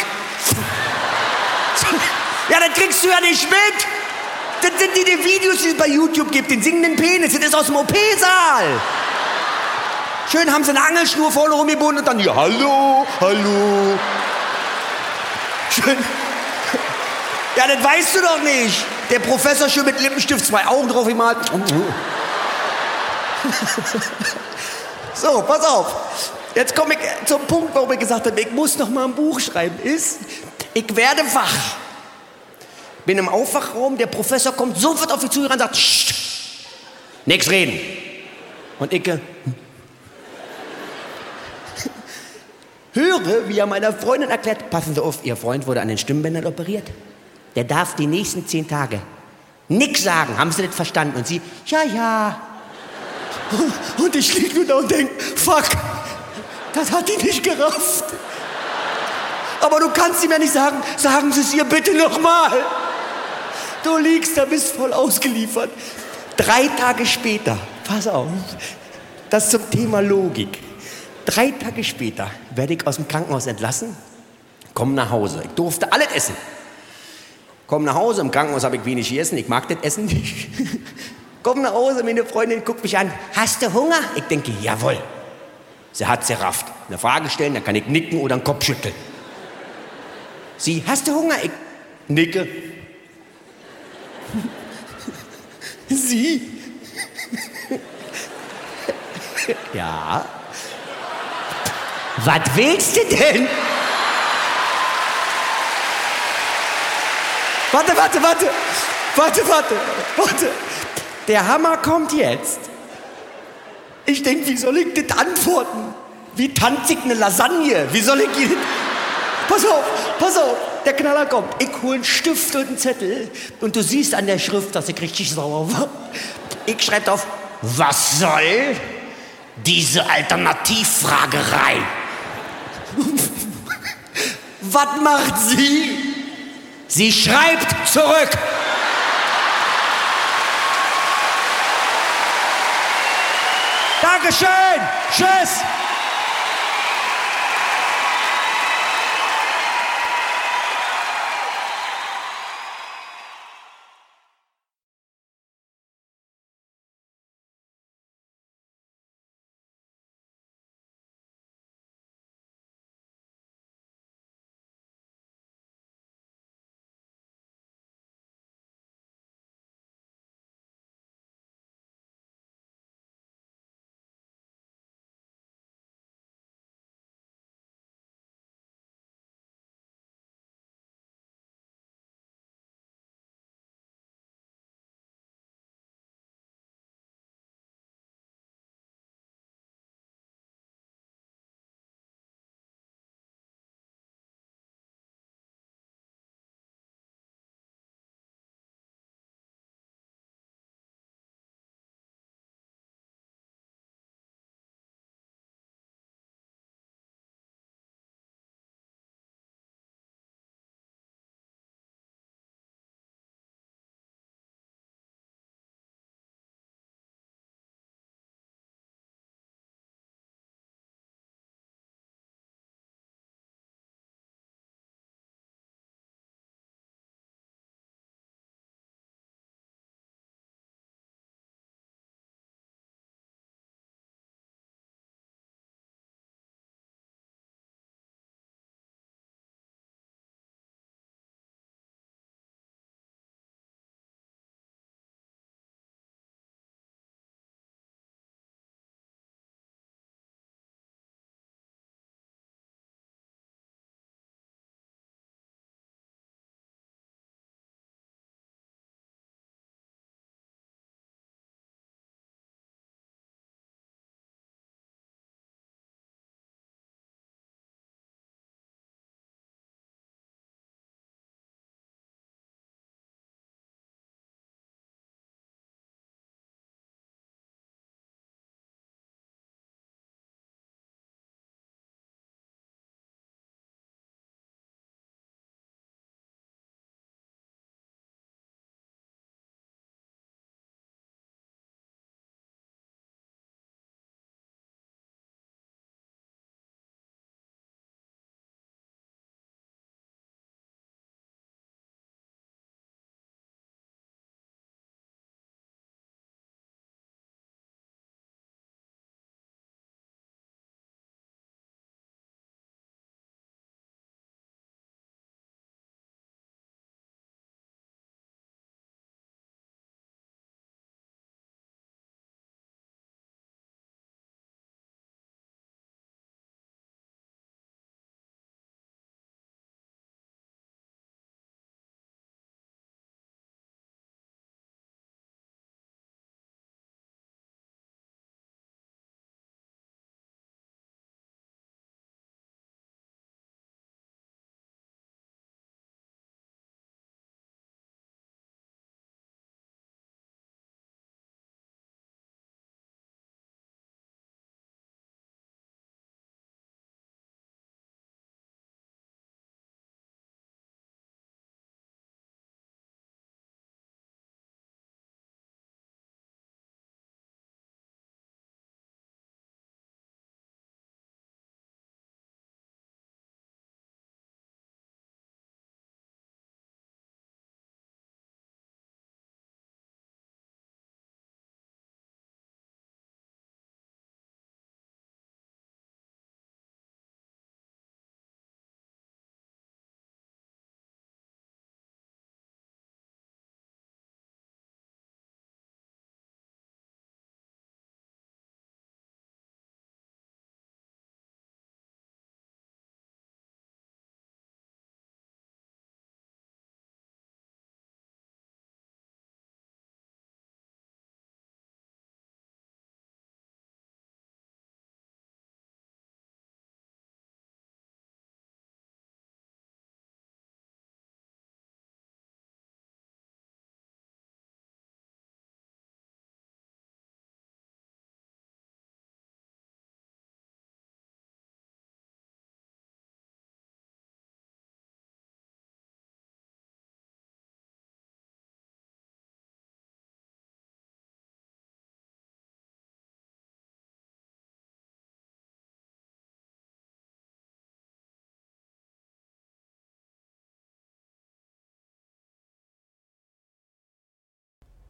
Ja, das kriegst du ja nicht mit. Das sind die, die Videos, die es bei YouTube gibt, den singenden Penis. Das ist aus dem OP-Saal. Schön haben sie eine Angelschnur vorne rumgebunden und dann hier, hallo, hallo. Schön. Ja, das weißt du doch nicht. Der Professor schön mit Lippenstift zwei Augen drauf gemalt. So, pass auf. Jetzt komme ich zum Punkt, warum ich gesagt habe, ich muss noch mal ein Buch schreiben. Ist, ich werde wach. Bin im Aufwachraum, der Professor kommt sofort auf mich zu und sagt, nichts reden. Und ich, höre, wie er meiner Freundin erklärt, passen Sie auf, Ihr Freund wurde an den Stimmbändern operiert. Der darf die nächsten zehn Tage nix sagen. Haben Sie das verstanden? Und sie, ja, ja. Und ich liege nur da und denke, fuck, das hat die nicht gerafft. Aber du kannst ihm ja nicht sagen, sagen Sie es ihr bitte nochmal. Du liegst da, bist voll ausgeliefert. Drei Tage später, pass auf, das zum Thema Logik. Drei Tage später werde ich aus dem Krankenhaus entlassen, komme nach Hause. Ich durfte alles essen. Komm nach Hause, im Krankenhaus habe ich wenig gegessen, ich mag das Essen nicht. Komm nach Hause, meine Freundin guckt mich an. Hast du Hunger? Ich denke, jawohl. Sie hat gerafft. Eine Frage stellen, dann kann ich nicken oder einen Kopf schütteln. Sie, hast du Hunger? Ich nicke. Sie? ja. Was willst du denn? Warte, warte, warte. Warte, warte, warte. Der Hammer kommt jetzt. Ich denke, wie soll ich das antworten? Wie tanzig eine Lasagne? Wie soll ich ihn... Pass auf, pass auf, der Knaller kommt. Ich hole einen Stift und einen Zettel und du siehst an der Schrift, dass ich richtig sauer war. Ich schreibe auf, was soll diese Alternativfragerei? was macht sie? Sie schreibt zurück. Dankeschön. Tschüss.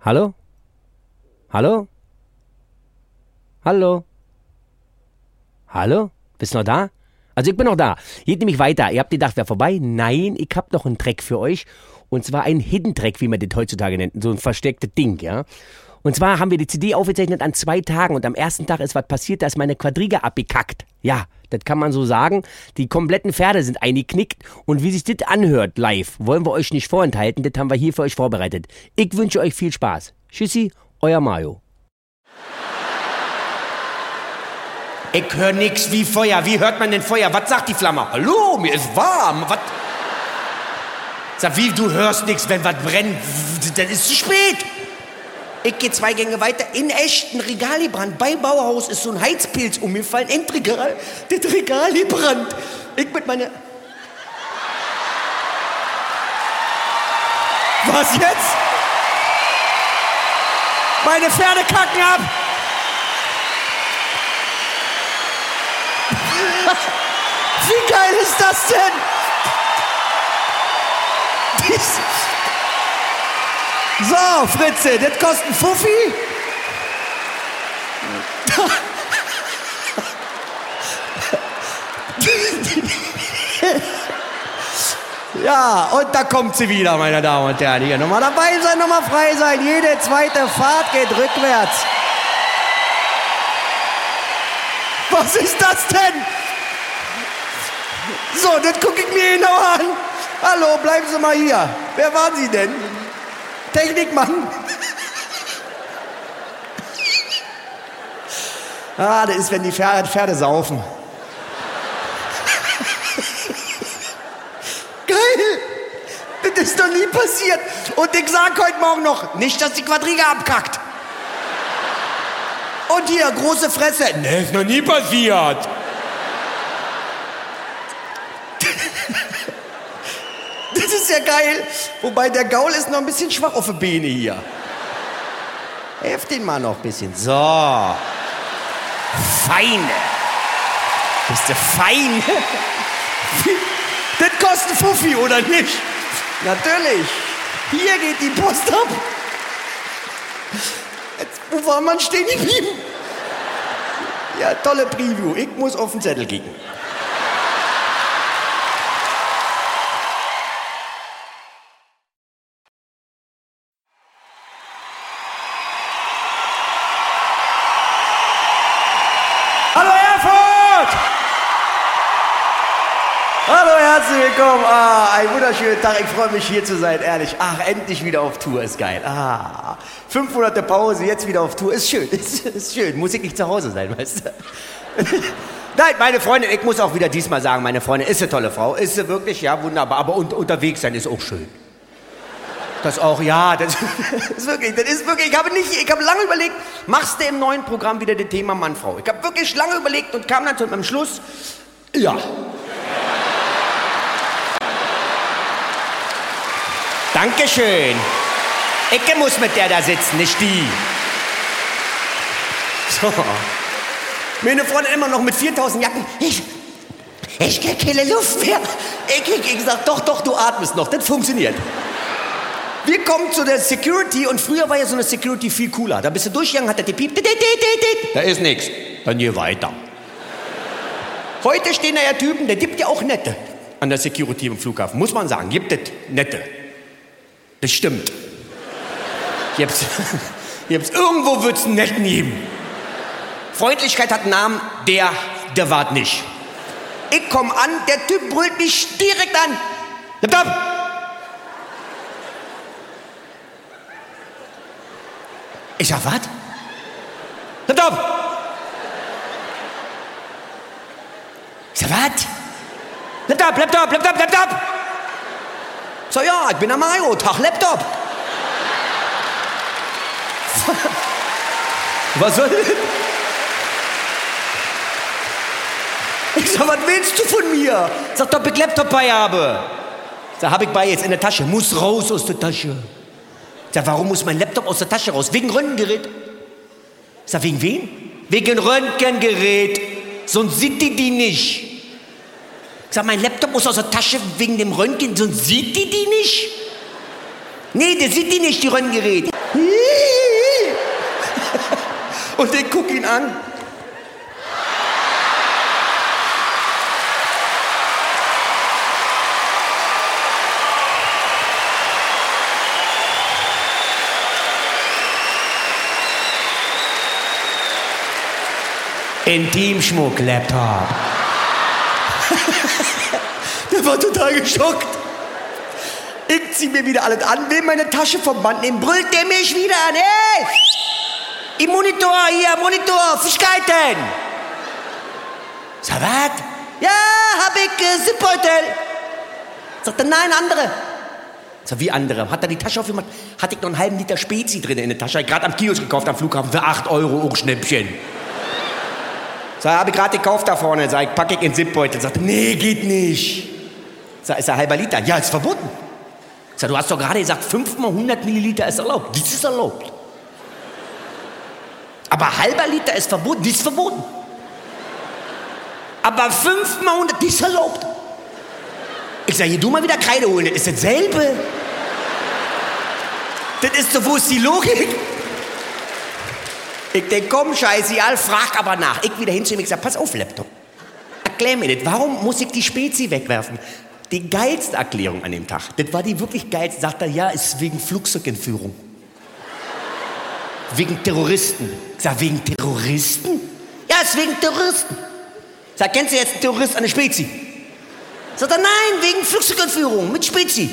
Hallo? Hallo? Hallo? Hallo? Bist du noch da? Also ich bin noch da. Geht nämlich weiter. Ihr habt gedacht, wer vorbei? Nein, ich hab noch einen Track für euch. Und zwar ein Hidden Track, wie man das heutzutage nennt. So ein verstecktes Ding, ja. Und zwar haben wir die CD aufgezeichnet an zwei Tagen und am ersten Tag ist was passiert, da ist meine Quadriga abgekackt. Ja, das kann man so sagen. Die kompletten Pferde sind eingeknickt und wie sich das anhört live, wollen wir euch nicht vorenthalten. Das haben wir hier für euch vorbereitet. Ich wünsche euch viel Spaß. Tschüssi, euer Mario. Ich höre nix wie Feuer. Wie hört man denn Feuer? Was sagt die Flamme? Hallo, mir ist warm. Was? Sag, wie, du hörst nichts, wenn was brennt. Dann ist zu spät. Ich gehe zwei Gänge weiter. In echten Regalibrand. Bei Bauhaus ist so ein Heizpilz umgefallen. Endregal. Das Regalibrand. Ich mit meine. Was jetzt? Meine Pferde kacken ab. Wie geil ist das denn? Dies so, Fritze, das kostet ein Fuffi. Ja, und da kommt sie wieder, meine Damen und Herren. Hier nochmal dabei sein, nochmal frei sein. Jede zweite Fahrt geht rückwärts. Was ist das denn? So, das gucke ich mir genau an. Hallo, bleiben Sie mal hier. Wer waren Sie denn? Technikmann. Ah, das ist, wenn die Pferde, Pferde saufen. Geil! Das ist doch nie passiert. Und ich sag heute Morgen noch, nicht, dass die Quadriga abkackt. Und hier, große Fresse. Ne, ist noch nie passiert. Das ist ja geil. Wobei der Gaul ist noch ein bisschen schwach auf der Beine hier. Heft ihn mal noch ein bisschen. So. Feine. Bist du fein? Das kostet Fuffi, oder nicht? Natürlich. Hier geht die Post ab. Jetzt, wo war man stehen geblieben? Ja, tolle Preview. Ich muss auf den Zettel gehen. Hallo Erfurt! Hallo, herzlich willkommen. Ah, ein wunderschönen Tag. Ich freue mich hier zu sein, ehrlich. Ach, endlich wieder auf Tour, ist geil. Ah, fünf Monate Pause, jetzt wieder auf Tour, ist schön. Ist, ist schön. Muss ich nicht zu Hause sein, weißt du? Nein, meine Freundin, ich muss auch wieder diesmal sagen, meine Freundin ist eine tolle Frau. Ist sie wirklich, ja, wunderbar. Aber un unterwegs sein ist auch schön. Das auch, ja, das ist wirklich, das ist wirklich, ich habe nicht, ich habe lange überlegt, machst du im neuen Programm wieder das Thema Mann-Frau? Ich habe wirklich lange überlegt und kam dann zu einem Schluss, ja. Dankeschön. Ich muss mit der da sitzen, nicht die. So. Meine Freundin immer noch mit 4000 Jacken. Ich, ich krieg keine Luft mehr. Ich, ich, sag, doch, doch, du atmest noch. Das funktioniert. Wir kommen zu der Security und früher war ja so eine Security viel cooler. Da bist du durchgegangen, hat der gepiept. Da ist nichts. Dann geh weiter. Heute stehen da ja Typen, der gibt ja auch Nette an der Security im Flughafen. Muss man sagen, gibt es Nette. Das stimmt. Jetzt, jetzt irgendwo wird es einen Netten geben. Freundlichkeit hat einen Namen, der, der wart nicht. Ich komme an, der Typ brüllt mich direkt an. Laptop! Ich sag, was? Laptop! Ich sag, was? Laptop, Laptop, Laptop, Laptop! So, ja, ich bin der Mario, Tag Laptop. Was soll denn? Ich sag, was willst du von mir? Sag doch, ich Laptop bei habe. Sag, hab ich bei jetzt in der Tasche. Muss raus aus der Tasche. Sag, warum muss mein Laptop aus der Tasche raus? Wegen Röntgengerät. Sag, wegen wen? Wegen Röntgengerät. Sonst sieht die die nicht. Sag, mein Laptop muss aus der Tasche wegen dem Röntgen, sonst sieht die die nicht. Nee, der sieht die nicht, die Röntgengerät. Und ich guck ihn an. Intimschmuck-Laptop. Der war total geschockt. Ich zieh mir wieder alles an, will meine Tasche vom Band nehmen, brüllt der mich wieder an. Hey! Im Monitor hier, Monitor, Fischkeiten! Sag, was? Ja, hab ich äh, Zipbeutel. Sagt er, nein, andere. Sag, wie andere? Hat er die Tasche aufgemacht? Hatte ich noch einen halben Liter Spezi drin in der Tasche. Ich gerade am Kiosk gekauft am Flughafen für 8 Euro, auch Schnäppchen. Sag, habe ich gerade gekauft da vorne. Sag ich, packe ich in den Zipbeutel. Sagt er, nee, geht nicht. Sag, ist ein halber Liter. Ja, ist verboten. Sag, du hast doch gerade gesagt, 5 mal 100 Milliliter ist erlaubt. Das ist erlaubt. Aber halber Liter ist verboten. Das ist verboten. Aber 5 mal 100, das ist erlaubt. Ich sag, hier, du mal wieder Kreide holen. Das ist dasselbe. Das ist so, wo ist die Logik? Ich denk, komm, scheißegal, frag aber nach. Ich wieder hin zu ihm, ich sag, pass auf, Laptop. Erklär mir das, warum muss ich die Spezi wegwerfen? Die geilste Erklärung an dem Tag, das war die wirklich geilste, sagt er, ja, ist wegen Flugzeugentführung. Wegen Terroristen. Ich sag, wegen Terroristen? Ja, ist wegen Terroristen. Ich sag, kennst du jetzt einen Terrorist an der Spezi? Sagt er, nein, wegen Flugzeugentführung mit Spezi.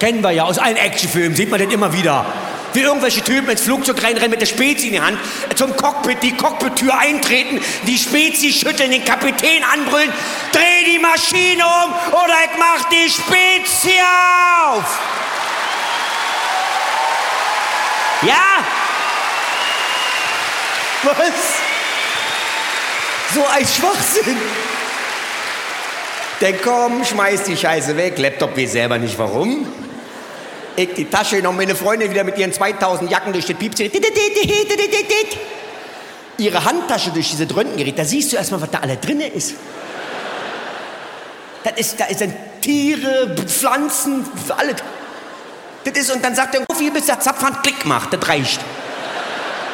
Kennen wir ja aus allen Actionfilmen, sieht man das immer wieder. Wie irgendwelche Typen ins Flugzeug reinrennen mit der Spezi in die Hand, zum Cockpit, die Cockpit-Tür eintreten, die Spezi schütteln, den Kapitän anbrüllen, dreh die Maschine um oder ich mach die Spezi auf. Ja? Was? So ein Schwachsinn. Denn komm, schmeiß die Scheiße weg, Laptop weiß selber nicht warum. Ich die Tasche noch meine Freundin wieder mit ihren 2000 Jacken durch den Piepzähne. Ihre Handtasche durch diese Röntgengerät, da siehst du erstmal, was da alle drin ist. Das ist, da sind Tiere, Pflanzen, alles. Das ist, und dann sagt er, wie bis der Zapfhahn Klick macht, das reicht.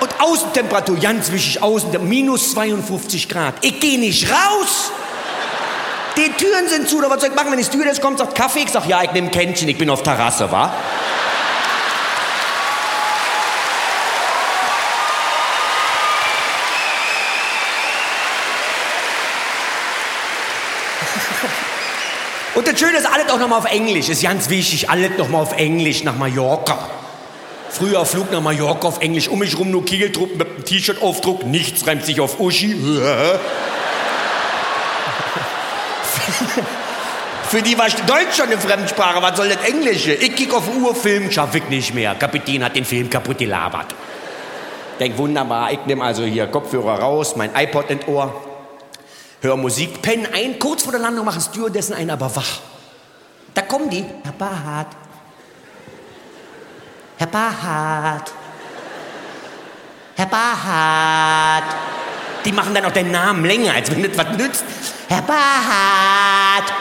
Und Außentemperatur, ganz wichtig, außen, minus 52 Grad. Ich gehe nicht raus. Die Türen sind zu, oder was soll ich machen, wenn die Stewardess kommt, sagt Kaffee? Ich sag, ja, ich nehme Kännchen, ich bin auf Terrasse, wa? Schöne ist, alles auch nochmal auf Englisch. Ist ganz wichtig, alles nochmal auf Englisch nach Mallorca. Früher Flug nach Mallorca auf Englisch, um mich rum nur Kegeltruppen mit einem T-Shirt-Aufdruck, nichts reimt sich auf Uschi. Für die war Deutsch schon eine Fremdsprache, was soll das Englische? Ich kick auf den Urfilm, schaff ich nicht mehr. Kapitän hat den Film kaputt gelabert. Denk wunderbar, ich nehme also hier Kopfhörer raus, mein iPod in Ohr, hör Musik, penn ein, kurz vor der Landung machen Stewardessen ein, aber wach. Da kommen die. Herr Barhard. Herr Barhard. Herr Barhard. Die machen dann auch den Namen länger, als wenn das was nützt. Herr Barhard.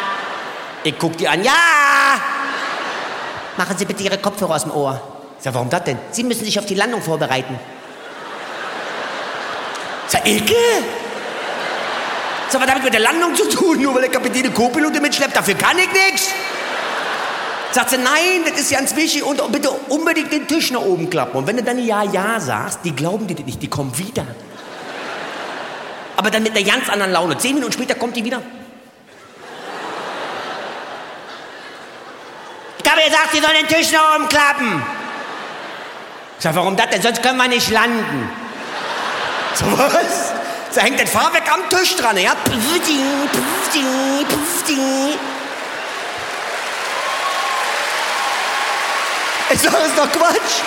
Ich guck die an. Ja! Machen Sie bitte Ihre Kopfhörer aus dem Ohr. Ich sag, warum das denn? Sie müssen sich auf die Landung vorbereiten. Sag, Ecke? Sag, was hat das mit der Landung zu tun? Nur weil der Kapitän eine Co-Pilote mitschleppt, dafür kann ich nichts. Sagt sie, nein, das ist ganz wichtig und bitte unbedingt den Tisch nach oben klappen. Und wenn du dann Ja, Ja sagst, die glauben dir das nicht, die kommen wieder. Aber dann mit einer ganz anderen Laune. Zehn Minuten später kommt die wieder. Ich habe gesagt, sie sollen den Tisch nach oben klappen. Ich sag, warum das denn? Sonst können wir nicht landen. So was? Da hängt das Fahrwerk am Tisch dran, ja? Pfdi, pfdi, pfdi. Ich sag, das ist doch Quatsch.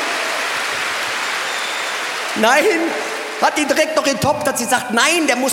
Nein, hat die direkt noch getoppt, dass sie sagt, nein, der muss